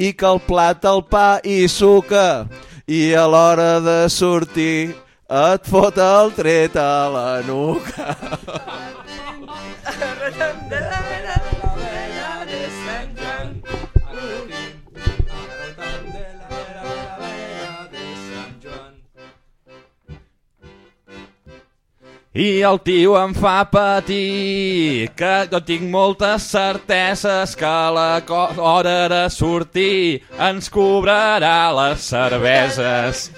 i que el plat, el pa i suca i a l'hora de sortir et fot el tret a la nuca. I el tio em fa patir, que jo tinc moltes certeses que la hora de sortir ens cobrarà les cerveses.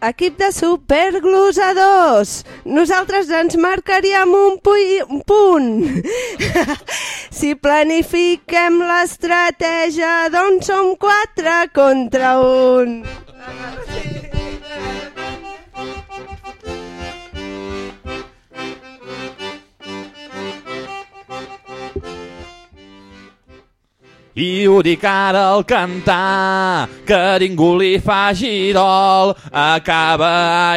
Equip de superglosadors. Nosaltres ens marcaríem un, un punt. si planifiquem l'estratègia, doncs som quatre contra un. I ho dic ara al cantar, que ningú li fa girol, acaba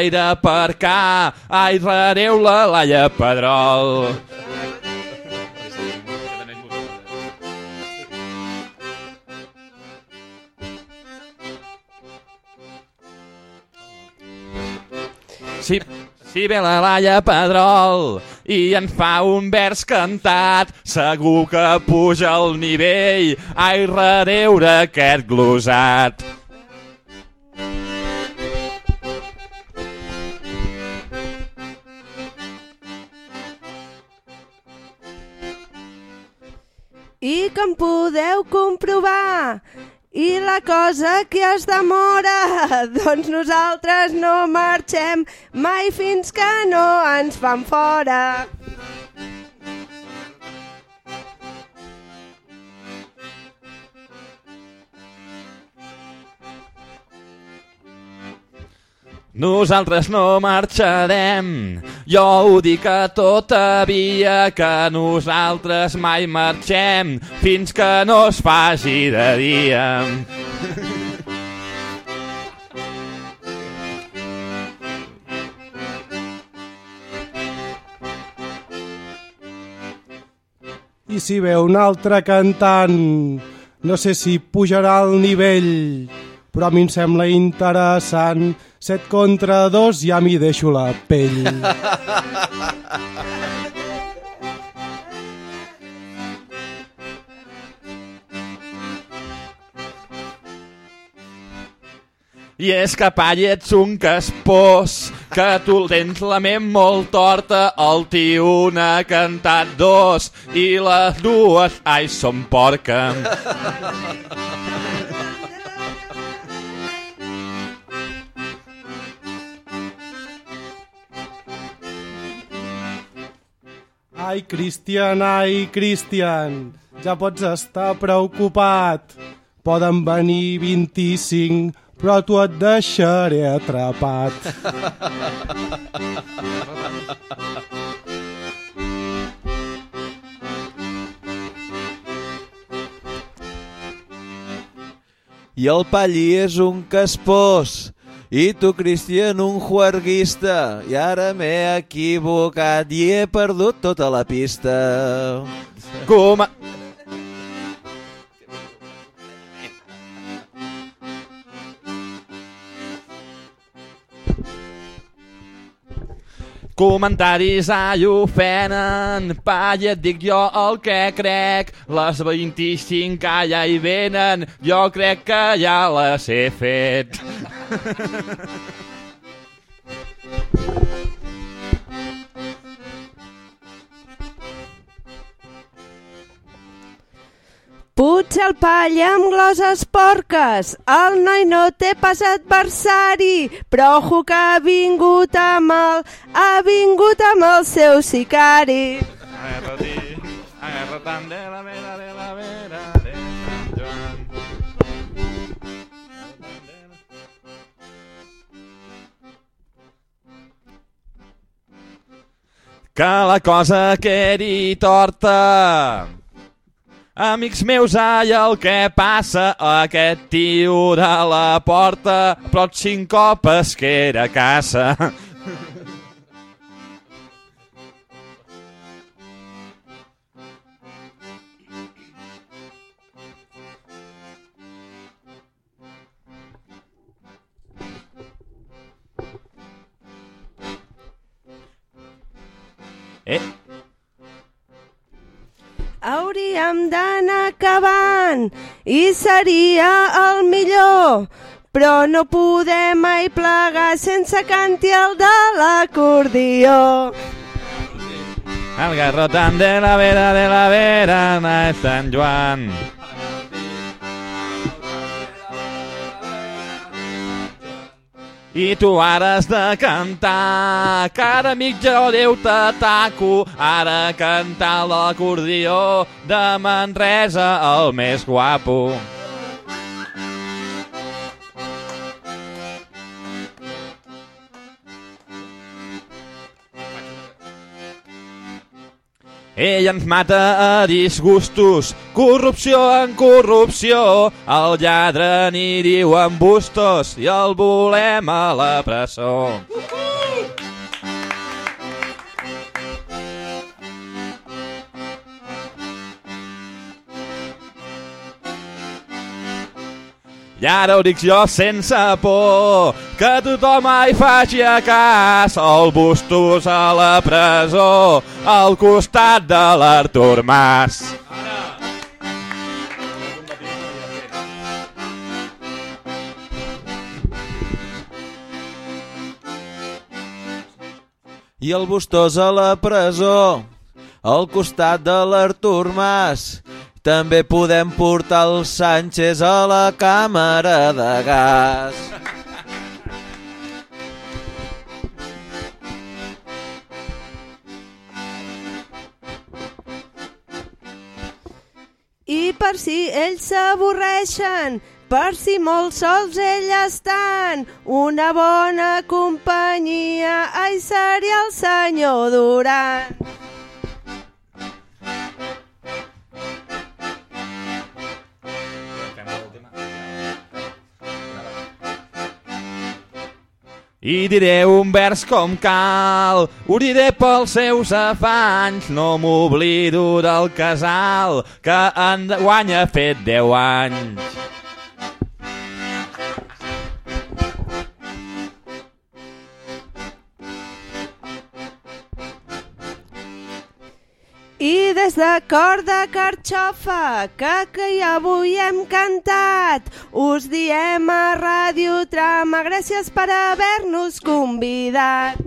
aire per cá, ai, rareu la Laia Pedrol. Si, si ve la Laia Pedrol i en fa un vers cantat, segur que puja el nivell, ai, redeure aquest glosat. I com podeu comprovar, i la cosa que es demora, doncs nosaltres no marxem mai fins que no ens fan fora. Nosaltres no marxarem, jo ho dic a tota via, que nosaltres mai marxem fins que no es faci de dia. I si ve un altre cantant, no sé si pujarà el nivell, però a mi em sembla interessant. Set contra dos ja m'hi deixo la pell. I és que palla ets un caspós, que tu tens la ment molt torta, el tio n'ha cantat dos, i les dues, ai, són porca. Ai, Cristian, ai, Cristian, ja pots estar preocupat. Poden venir 25, però tu et deixaré atrapat. I el Palli és un caspós. I tu, Cristian, un juerguista. I ara m'he equivocat i he perdut tota la pista. Coma... Comentaris ai ofenen, palla et dic jo el que crec, les 25 allà hi venen, jo crec que ja les he fet. Puig el pall amb gloses porques, el noi no té pas adversari, pròjo que ha vingut amb el, ha vingut amb el seu sicari. Agarra-t'hi, de la vera, de la vera, de Sant Joan. Que la cosa quedi torta. Amics meus, ai, el que passa aquest tio de la porta, però cinc copes que era a casa. Eh, Hauríem d'anar acabant i seria el millor, però no podem mai plegar sense canti el de l'acordió. el garrotan de la vera de la vera, na Sant Joan. I tu ara has de cantar, que ara amic jo Déu t'ataco, ara cantar l'acordió de Manresa, el més guapo. Ell ens mata a disgustos, corrupció en corrupció, el lladre n'hi diuen bustos i el volem a la presó. I ara ho dic jo sense por, que tothom hi faci a cas, el bustos a la presó, al costat de l'Artur Mas. I el Bustós a la presó, al costat de l'Artur Mas. També podem portar el Sánchez a la càmera de gas. I per si ells s'avorreixen, per si molt sols ells estan, una bona companyia, ai, seria el senyor Duran. I diré un vers com cal, ho diré pels seus afanys, no m'oblido del casal que enguany ha fet 10 anys. Des de cor de carxofa, que, que avui hem cantat, us diem a Ràdio Trama, gràcies per haver-nos convidat.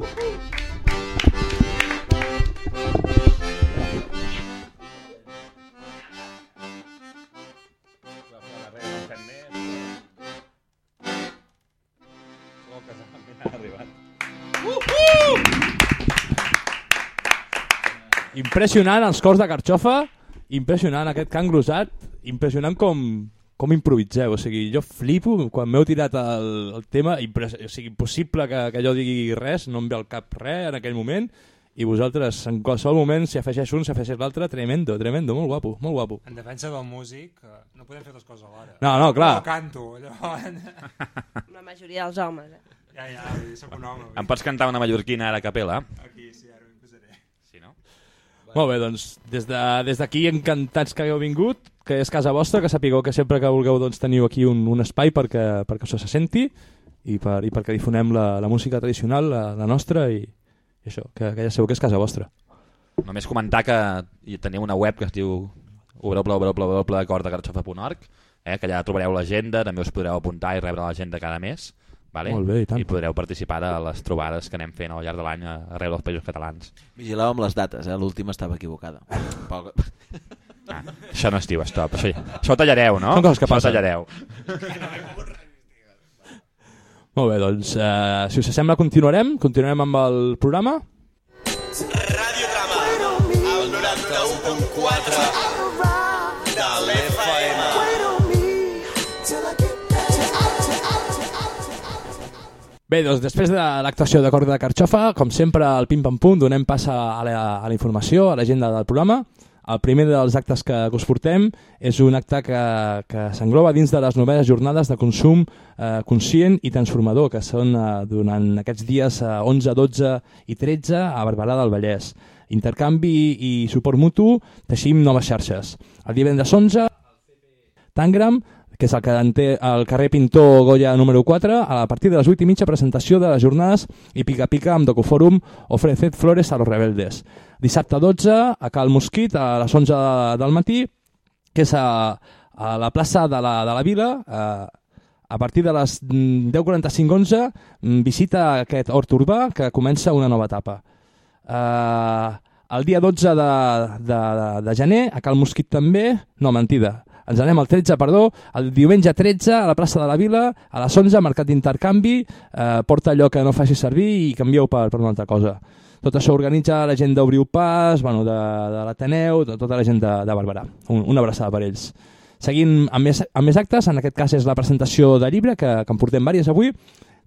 Impressionant els cors de carxofa, impressionant aquest cant grosat, impressionant com, com improviseu. O sigui, jo flipo quan m'heu tirat el, el tema, impres... o sigui, impossible que, que jo digui res, no em ve al cap res en aquell moment, i vosaltres en qualsevol moment si afegeix un, si afegeix l'altre, tremendo, tremendo, molt guapo, molt guapo. En defensa del músic, eh, no podem fer dues coses alhora. No, no, clar. No canto, allò... La majoria dels homes, eh? ja, ja, soc un home. Em pots cantar una mallorquina ara a capella? Aquí, sí, ara m'hi posaré. Sí, no? Molt bé, doncs des de- des d'aquí de, encantats que hagueu vingut, que és casa vostra, que sapigueu que sempre que vulgueu doncs, teniu aquí un, un espai perquè, perquè això se senti i, per, i perquè difonem la, la música tradicional, la, la nostra, i, i això, que, que ja sabeu que és casa vostra. Només comentar que teniu una web que es diu www.cordegarxofa.org eh, que allà trobareu l'agenda, també us podreu apuntar i rebre l'agenda cada mes vale? Molt bé, i tant. i podreu participar de les trobades que anem fent al llarg de l'any a- arreu dels països catalans. Vigileu amb les dates, eh? l'última estava equivocada. Poc... Ah, això no es diu stop, això, això ho tallareu, no? Són coses que això ho passen. tallareu. Molt bé, doncs, eh, si us sembla, continuarem, continuarem amb el programa. Bé, doncs després de l'actuació de Corda de Carxofa, com sempre, al pim-pam-pum, donem pas a la, a la informació, a l'agenda del programa. El primer dels actes que, us portem és un acte que, que s'engloba dins de les noves jornades de consum eh, conscient i transformador, que són eh, durant aquests dies eh, 11, 12 i 13 a Barberà del Vallès. Intercanvi i suport mutu, teixim noves xarxes. El divendres 11, Tangram, que és el, que el carrer Pintor Goya número 4, a partir de les 8 i mitja presentació de les jornades i pica pica amb Docufòrum Ofreced Flores a los Rebeldes. Dissabte 12 a Cal Mosquit a les 11 del matí, que és a, a la plaça de la, de la Vila, a, a partir de les 10.45-11 mm, visita aquest hort urbà que comença una nova etapa. Uh, el dia 12 de, de, de, de gener, a Cal Mosquit també, no, mentida, ens anem al 13, perdó, el diumenge 13 a la plaça de la Vila, a les 11, mercat d'intercanvi, eh, porta allò que no faci servir i canvieu per, per una altra cosa. Tot això organitza la gent d'Obriu Pas, bueno, de, de l'Ateneu, de tota la gent de, de Barberà. Un, una abraçada per ells. Seguint amb més, amb més actes, en aquest cas és la presentació de llibre, que, que en portem diverses avui,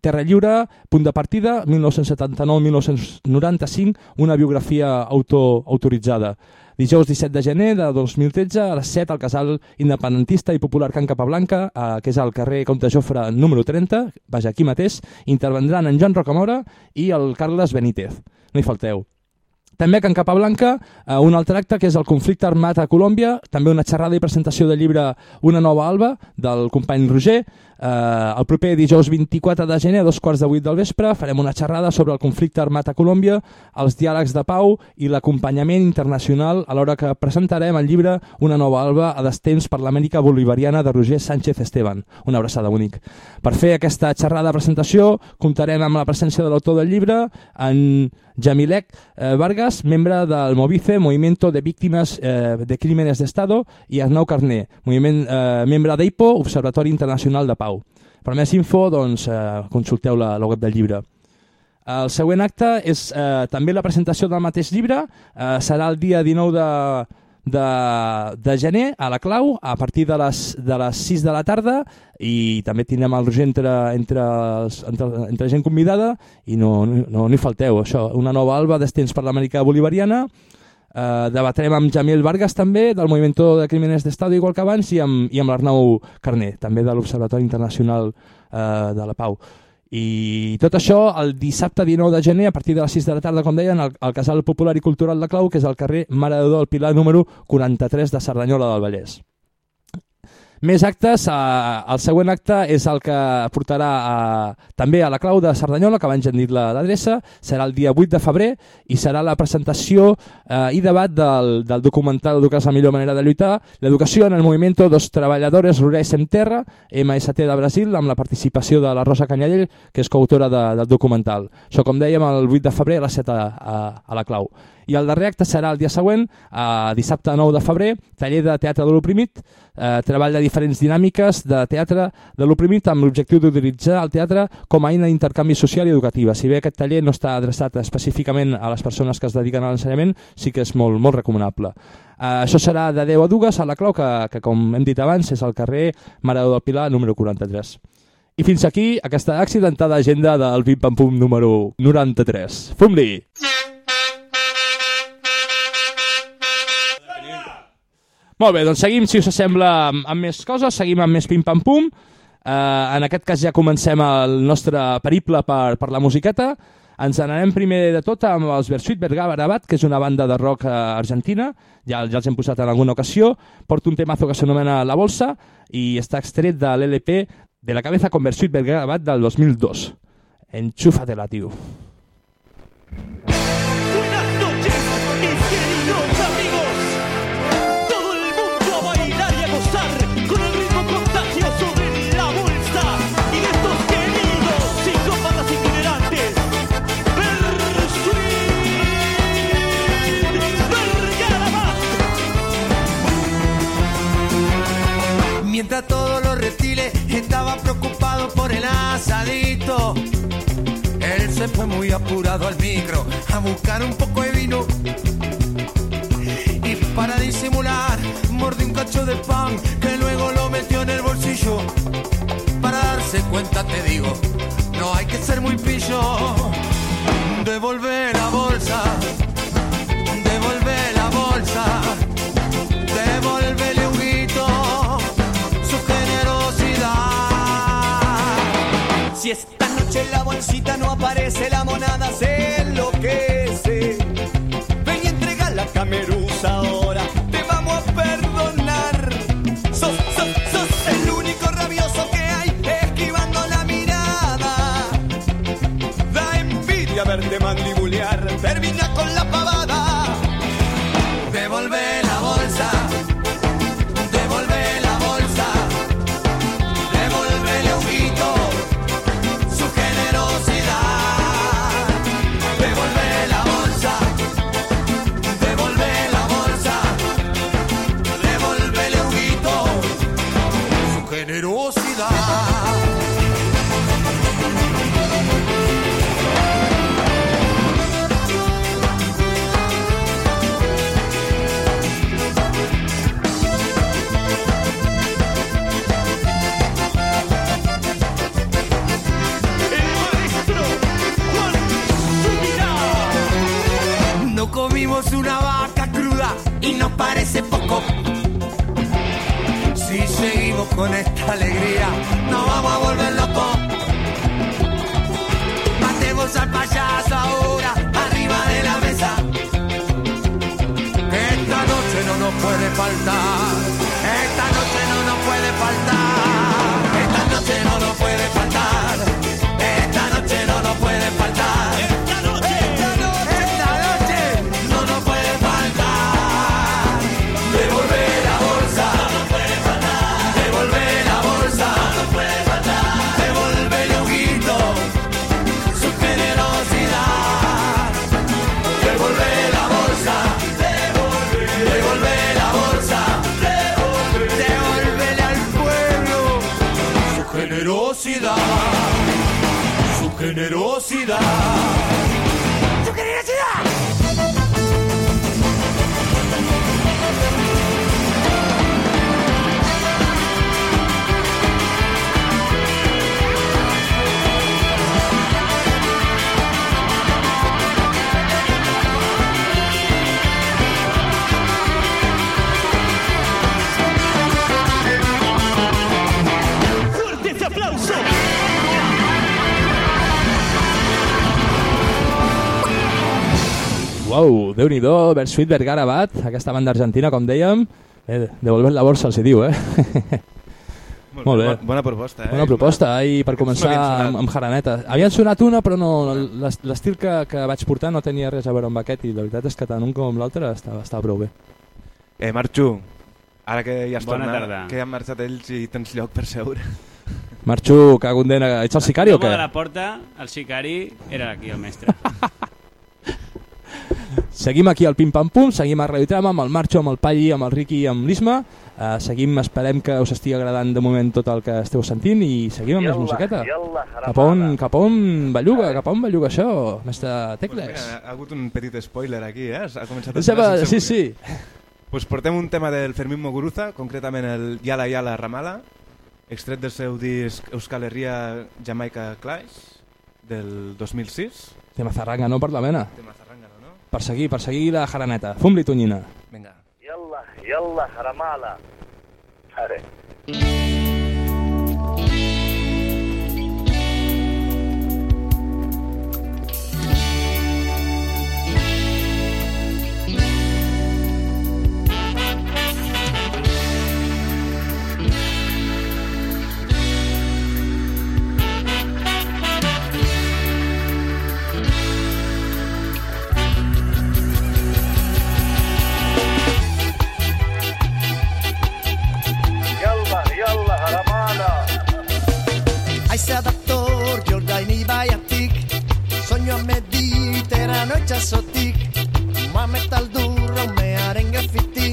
Terra Lliure, punt de partida, 1979-1995, una biografia auto, autoritzada. Dijous 17 de gener de 2013 a les 7 al casal independentista i popular Can Capablanca, eh, que és al carrer Comte Jofre número 30, vaja, aquí mateix, intervendran en Joan Rocamora i el Carles Benítez. No hi falteu. També a Can Capablanca, eh, un altre acte que és el conflicte armat a Colòmbia, també una xerrada i presentació de llibre Una nova alba, del company Roger. Eh, el proper dijous 24 de gener, a dos quarts de vuit del vespre, farem una xerrada sobre el conflicte armat a Colòmbia, els diàlegs de pau i l'acompanyament internacional a l'hora que presentarem el llibre Una nova alba a destemps per l'Amèrica Bolivariana de Roger Sánchez Esteban. Una abraçada bonic. Per fer aquesta xerrada de presentació, comptarem amb la presència de l'autor del llibre, en Jamilek eh, Vargas, membre del Movice, Movimiento de Víctimes eh, de Crímenes d'Estado, i Arnau Carné, moviment, eh, membre d'EIPO, Observatori Internacional de Pau. Per més info, doncs, eh, consulteu la, la web del llibre. El següent acte és eh, també la presentació del mateix llibre, eh, serà el dia 19 de, de, de gener a la Clau a partir de les, de les 6 de la tarda. I també tindrem el Roger entre, entre, entre, entre gent convidada. I no, no, no hi falteu, això, una nova alba d'estens per l'Amèrica Bolivariana eh, debatrem amb Jamil Vargas també del Moviment de Crímenes d'Estat igual que abans i amb, i amb l'Arnau Carné també de l'Observatori Internacional eh, de la Pau i tot això el dissabte 19 de gener a partir de les 6 de la tarda, com deien, al, al Casal Popular i Cultural de Clau, que és el carrer Mare de Déu del Pilar número 43 de Cerdanyola del Vallès. Més actes, eh, el següent acte és el que portarà a, també a la clau de Cerdanyola, que abans ja hem dit l'adreça, serà el dia 8 de febrer i serà la presentació eh, i debat del, del documental Educar la millor manera de lluitar, l'educació en el moviment dos treballadores rurals en terra, MST de Brasil, amb la participació de la Rosa Canyadell, que és coautora de, del documental. Això, com dèiem, el 8 de febrer a les 7 a, a, a la clau. I el darrer acte serà el dia següent, eh, dissabte 9 de febrer, taller de teatre de l'oprimit, eh, treball de diferents dinàmiques de teatre de l'oprimit amb l'objectiu d'utilitzar el teatre com a eina d'intercanvi social i educativa. Si bé aquest taller no està adreçat específicament a les persones que es dediquen a l'ensenyament, sí que és molt, molt recomanable. Uh, això serà de 10 a 2 a la Clau, que, que com hem dit abans és al carrer Maradó del Pilar número 43. I fins aquí aquesta accidentada agenda del Pim Pam Pum número 93. Fum-li! Molt bé, doncs seguim, si us sembla, amb, amb més coses, seguim amb més pim-pam-pum. Uh, en aquest cas ja comencem el nostre periple per, per la musiqueta. Ens anarem primer de tot amb els Versuit Bergarabat, que és una banda de rock argentina, ja, ja els hem posat en alguna ocasió. Porta un temazo que s'anomena La Bolsa i està extret de l'LP de la cabeza con Versuit Bergarabat del 2002. Enxúfatela, tio. Buenas Mientras todos los reptiles estaban preocupados por el asadito, él se fue muy apurado al micro a buscar un poco de vino. Y para disimular, mordió un cacho de pan que luego lo metió en el bolsillo. Para darse cuenta, te digo, no hay que ser muy pillo. Devolver la bolsa, Si esta noche la bolsita no aparece la monada, se enloquece. Ven y entrega la camerusa ahora, Déu-n'hi-do, Bersuit Vergara Bat, aquesta banda argentina, com dèiem. Eh, devolver la borsa, els hi diu, eh? Molt bé. Bona, bona proposta, eh? Bona proposta, i per començar amb, amb Jaraneta. Havien sonat una, però no, l'est- l'estil que, que vaig portar no tenia res a veure amb aquest, i la veritat és que tant un com l'altre estava, estava prou bé. Eh, Marxo, ara que ja has Bona tornat, tarda. que ja han marxat ells i tens lloc per seure. Marxo, cago en dena, ets el sicari o què? de la porta, el sicari, era aquí el mestre. Seguim aquí al Pim Pam Pum, seguim a Radio Trama amb el Marxo, amb el Palli, amb el Riqui i amb l'Isma. Uh, seguim, esperem que us estigui agradant de moment tot el que esteu sentint i seguim amb més musiqueta. Cap on, cap on belluga, cap on belluga això, mestre Tecles? Pues mira, ha hagut un petit spoiler aquí, eh? Ha començat a sense sí, voler. Pues portem un tema del Fermín Moguruza, concretament el Yala Yala Ramala, extret del seu disc Euskal Herria Jamaica Clash, del 2006. Tema zarranga, no per la mena. Tema zarrangano, Perseguir, perseguir la jaraneta. Fum-li tonyina. Vinga. Yalla, yalla, jaramala. Ara. Aizea dator jordaini baiatik Soinua mediterrano itxasotik Mame taldurra umearen gefiti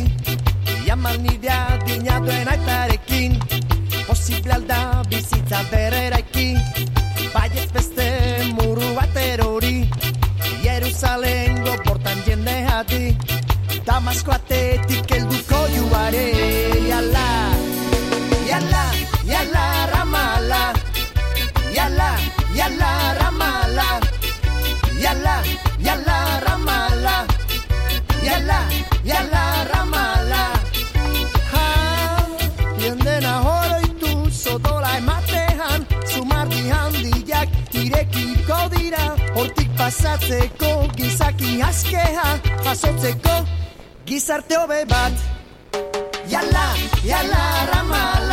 Iamal nidea dinatuen aitarekin Posible alda bizitza bereraiki Baiez beste muru bat erori Jerusalengo portan jende hati Damasko atetik elduko juare Yala, yala, yala ramala Yala, yalla ramala, yalla, yalla ramala, yalla, yalla ramala. Ha, jenden ahoro itu sodola ematean, zumardi handiak irekiko dira, hortik pasatzeko gizaki askeha, jasotzeko gizarte hobe bat. Yala, yala ramala,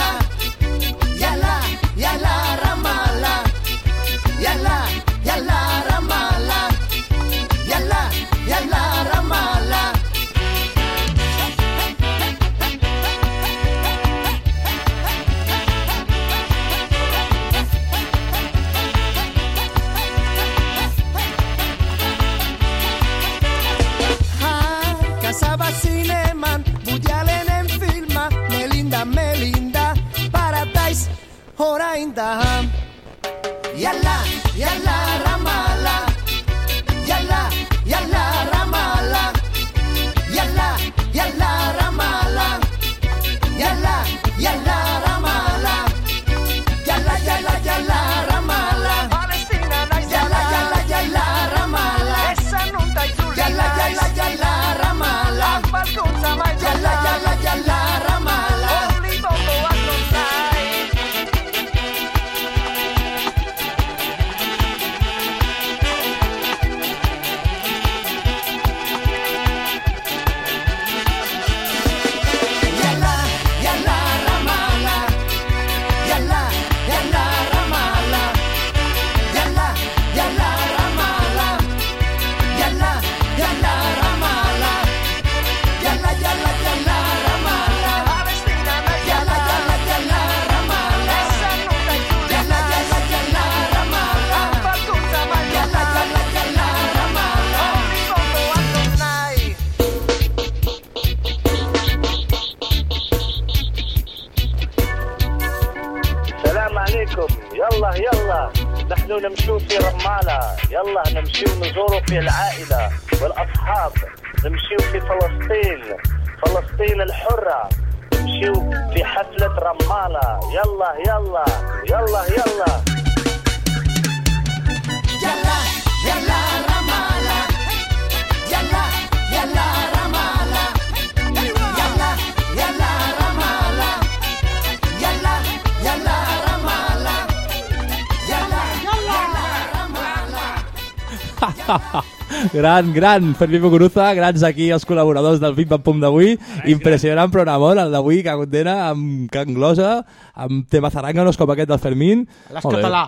gran, gran, Fermí Muguruza, grans aquí els col·laboradors del Pim Pam Pum d'avui. Impressionant programón, el d'avui, que condena amb Can Glosa, amb tema zaranganos com aquest del Fermín. L'has català.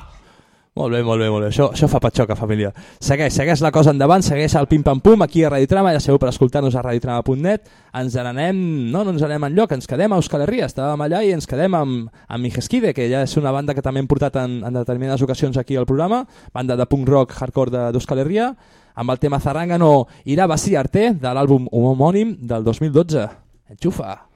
Molt bé, molt bé, molt bé. Això, això fa patxoca, família. Segueix, segueix la cosa endavant, segueix el pim-pam-pum aquí a Radio Trama, ja sabeu per escoltar-nos a radiotrama.net. Ens n'anem, no, no ens n'anem enlloc, ens quedem a Euskal Herria, estàvem allà i ens quedem amb, amb Mijeskide, que ja és una banda que també hem portat en, en determinades ocasions aquí al programa, banda de punk rock hardcore de- d'Euskal Herria, amb el tema Zarangano Irá Arte, de l'àlbum homònim del 2012. Enxufa!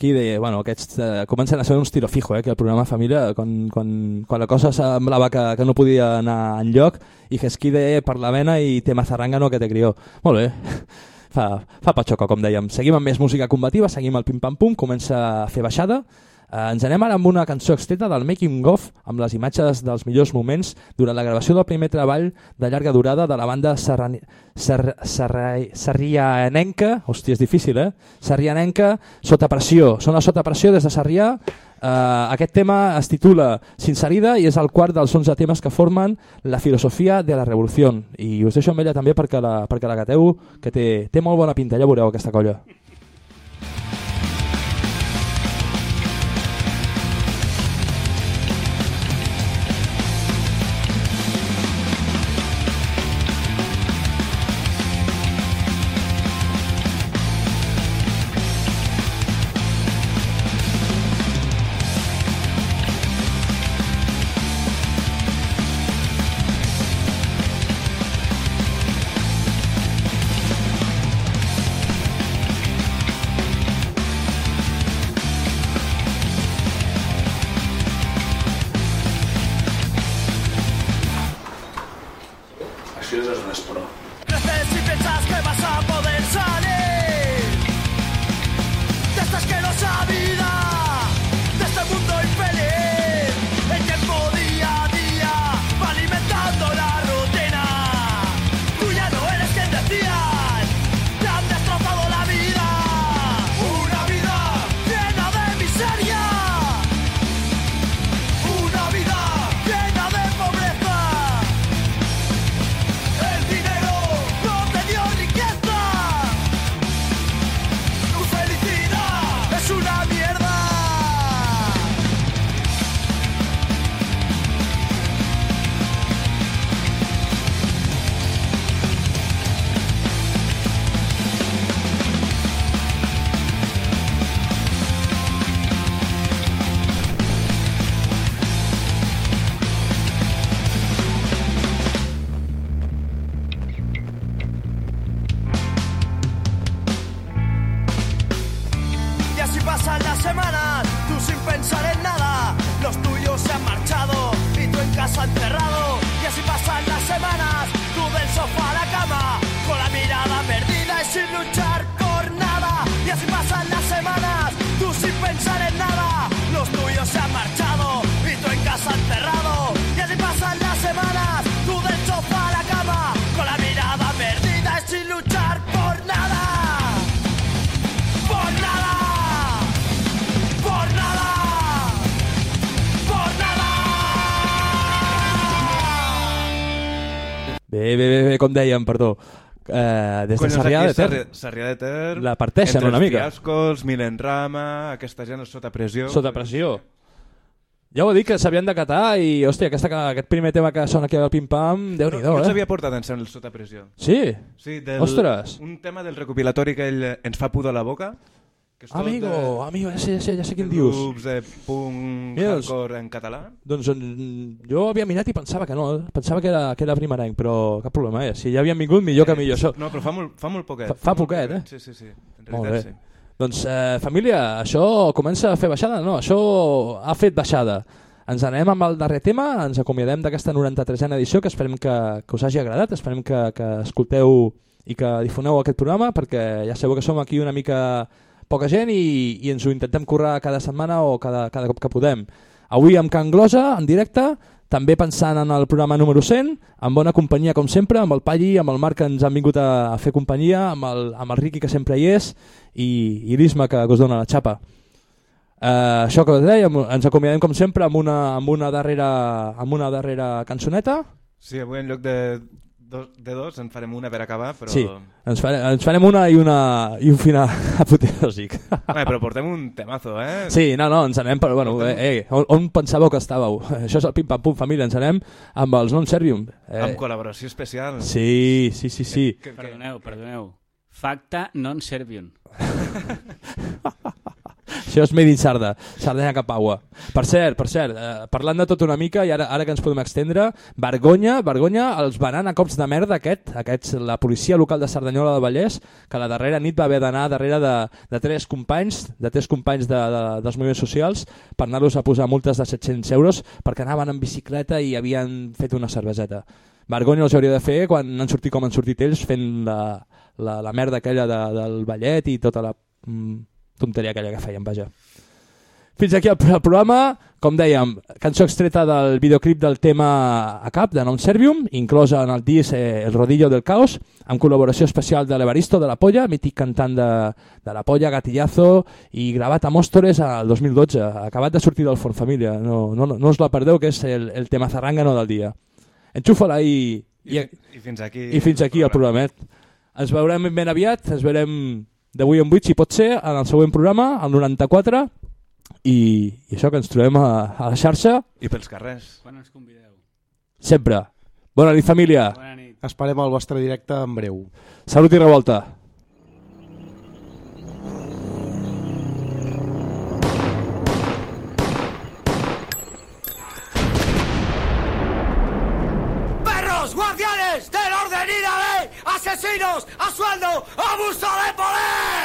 I Heskide, bueno, aquests eh, comencen a ser uns tiro fijo, eh, que el programa Família, quan, quan, quan la cosa semblava que, que no podia anar enlloc, i Heskide per la vena i té mazarrangano que te crió. Molt bé, fa, fa patxoco, com dèiem. Seguim amb més música combativa, seguim el pim-pam-pum, comença a fer baixada, Eh, ens anem ara amb una cançó extreta del Making of amb les imatges dels millors moments durant la gravació del primer treball de llarga durada de la banda Serrani... Ser... Serra... Sarrianenca, hòstia, és difícil, eh? Sarrianenca, Sota pressió. Són a Sota pressió des de Sarrià. Eh, aquest tema es titula Sincerida i és el quart dels 11 temes que formen la filosofia de la revolució. I us deixo amb ella també perquè la, perquè la gateu, que té, té molt bona pinta, ja veureu aquesta colla. Com dèiem, perdó. Eh, des de Sarrià de Ter. Sarri- Sarrià de Ter... La parteixen entre una els mica. fiascos, Milen Rama, aquesta gent sota pressió... Sota pressió. Ja ho he dit que s'havien de catar i, hòstia, aquesta, aquest primer tema que sona aquí al pim-pam, déu nhi No, eh? s'havia portat en el sota pressió. Sí? Sí, del, Ostres. un tema del recopilatori que ell ens fa pudor a la boca. Que és Amigo, de- amigo, ja sé, ja sé, ja sé quin dius. Grups de punk, Mira, hardcore en català. Doncs mm, jo havia mirat i pensava que no, eh? pensava que era, que era primerenc, però cap problema, eh? si ja havien vingut, millor que millor. Això. No, però fa molt, fa molt poquet. Fa, fa poquet, eh? Sí, sí, sí. En Molt realitat, bé. sí. Doncs, eh, família, això comença a fer baixada? No, això ha fet baixada. Ens anem amb el darrer tema, ens acomiadem d'aquesta 93a edició, que esperem que, que us hagi agradat, esperem que, que escolteu i que difoneu aquest programa, perquè ja sabeu que som aquí una mica poca gent i, i ens ho intentem currar cada setmana o cada, cada cop que podem. Avui amb Can Glosa, en directe, també pensant en el programa número 100, amb bona companyia com sempre, amb el Palli, amb el Marc que ens han vingut a, fer companyia, amb el, amb el Riqui que sempre hi és i, i l'Isma que, us dona la xapa. Uh, això que us dèiem, ens acomiadem com sempre amb una, amb una, darrera, amb una darrera cançoneta. Sí, avui en lloc de dos, de dos en farem una per acabar, però... Sí, ens, farem, ens farem una i, una, i un final apoteòsic. Bé, però portem un temazo, eh? Sí, no, no, ens anem per... Bueno, eh, eh, on, on pensàveu que estàveu? Això és el Pim Pam Pum Família, ens anem amb els Non Servium. Eh, Amb col·laboració especial. Sí, sí, sí, sí. Perdoneu, perdoneu. Facta non servium. Això és Made in Sarda, Sardenya cap agua. Per cert, per cert, eh, parlant de tot una mica, i ara, ara que ens podem extendre, vergonya, vergonya, els banant a cops de merda aquest, aquests, la policia local de Cerdanyola del Vallès, que la darrera nit va haver d'anar darrere de, de tres companys, de tres companys de, de, dels moviments socials, per anar-los a posar multes de 700 euros perquè anaven en bicicleta i havien fet una cerveseta. Vergonya els hauria de fer quan han sortit com han sortit ells fent la, la, la merda aquella de, del ballet i tota la mm, tonteria aquella que feien, vaja. Fins aquí el, el programa, com dèiem, cançó extreta del videoclip del tema a cap de Non Servium, inclosa en el disc eh, El Rodillo del Caos, amb col·laboració especial de l'Evaristo de la Polla, mític cantant de, de la Polla, Gatillazo, i gravat a Mòstores al 2012, acabat de sortir del Font Família. No, no, no us la perdeu, que és el, el tema zarrangano del dia. Enxufa-la i, i, I fins aquí... i fins aquí el programet. Ens veurem ben aviat, ens veurem d'avui en 8, si pot ser, en el següent programa, el 94, i, i això que ens trobem a, a la xarxa, I pels carrers. Quan ens convideu? sempre. Bona nit, família. Bona nit. Esperem el vostre directe en breu. Salut i revolta. Asesinos a sueldo, abuso de poder.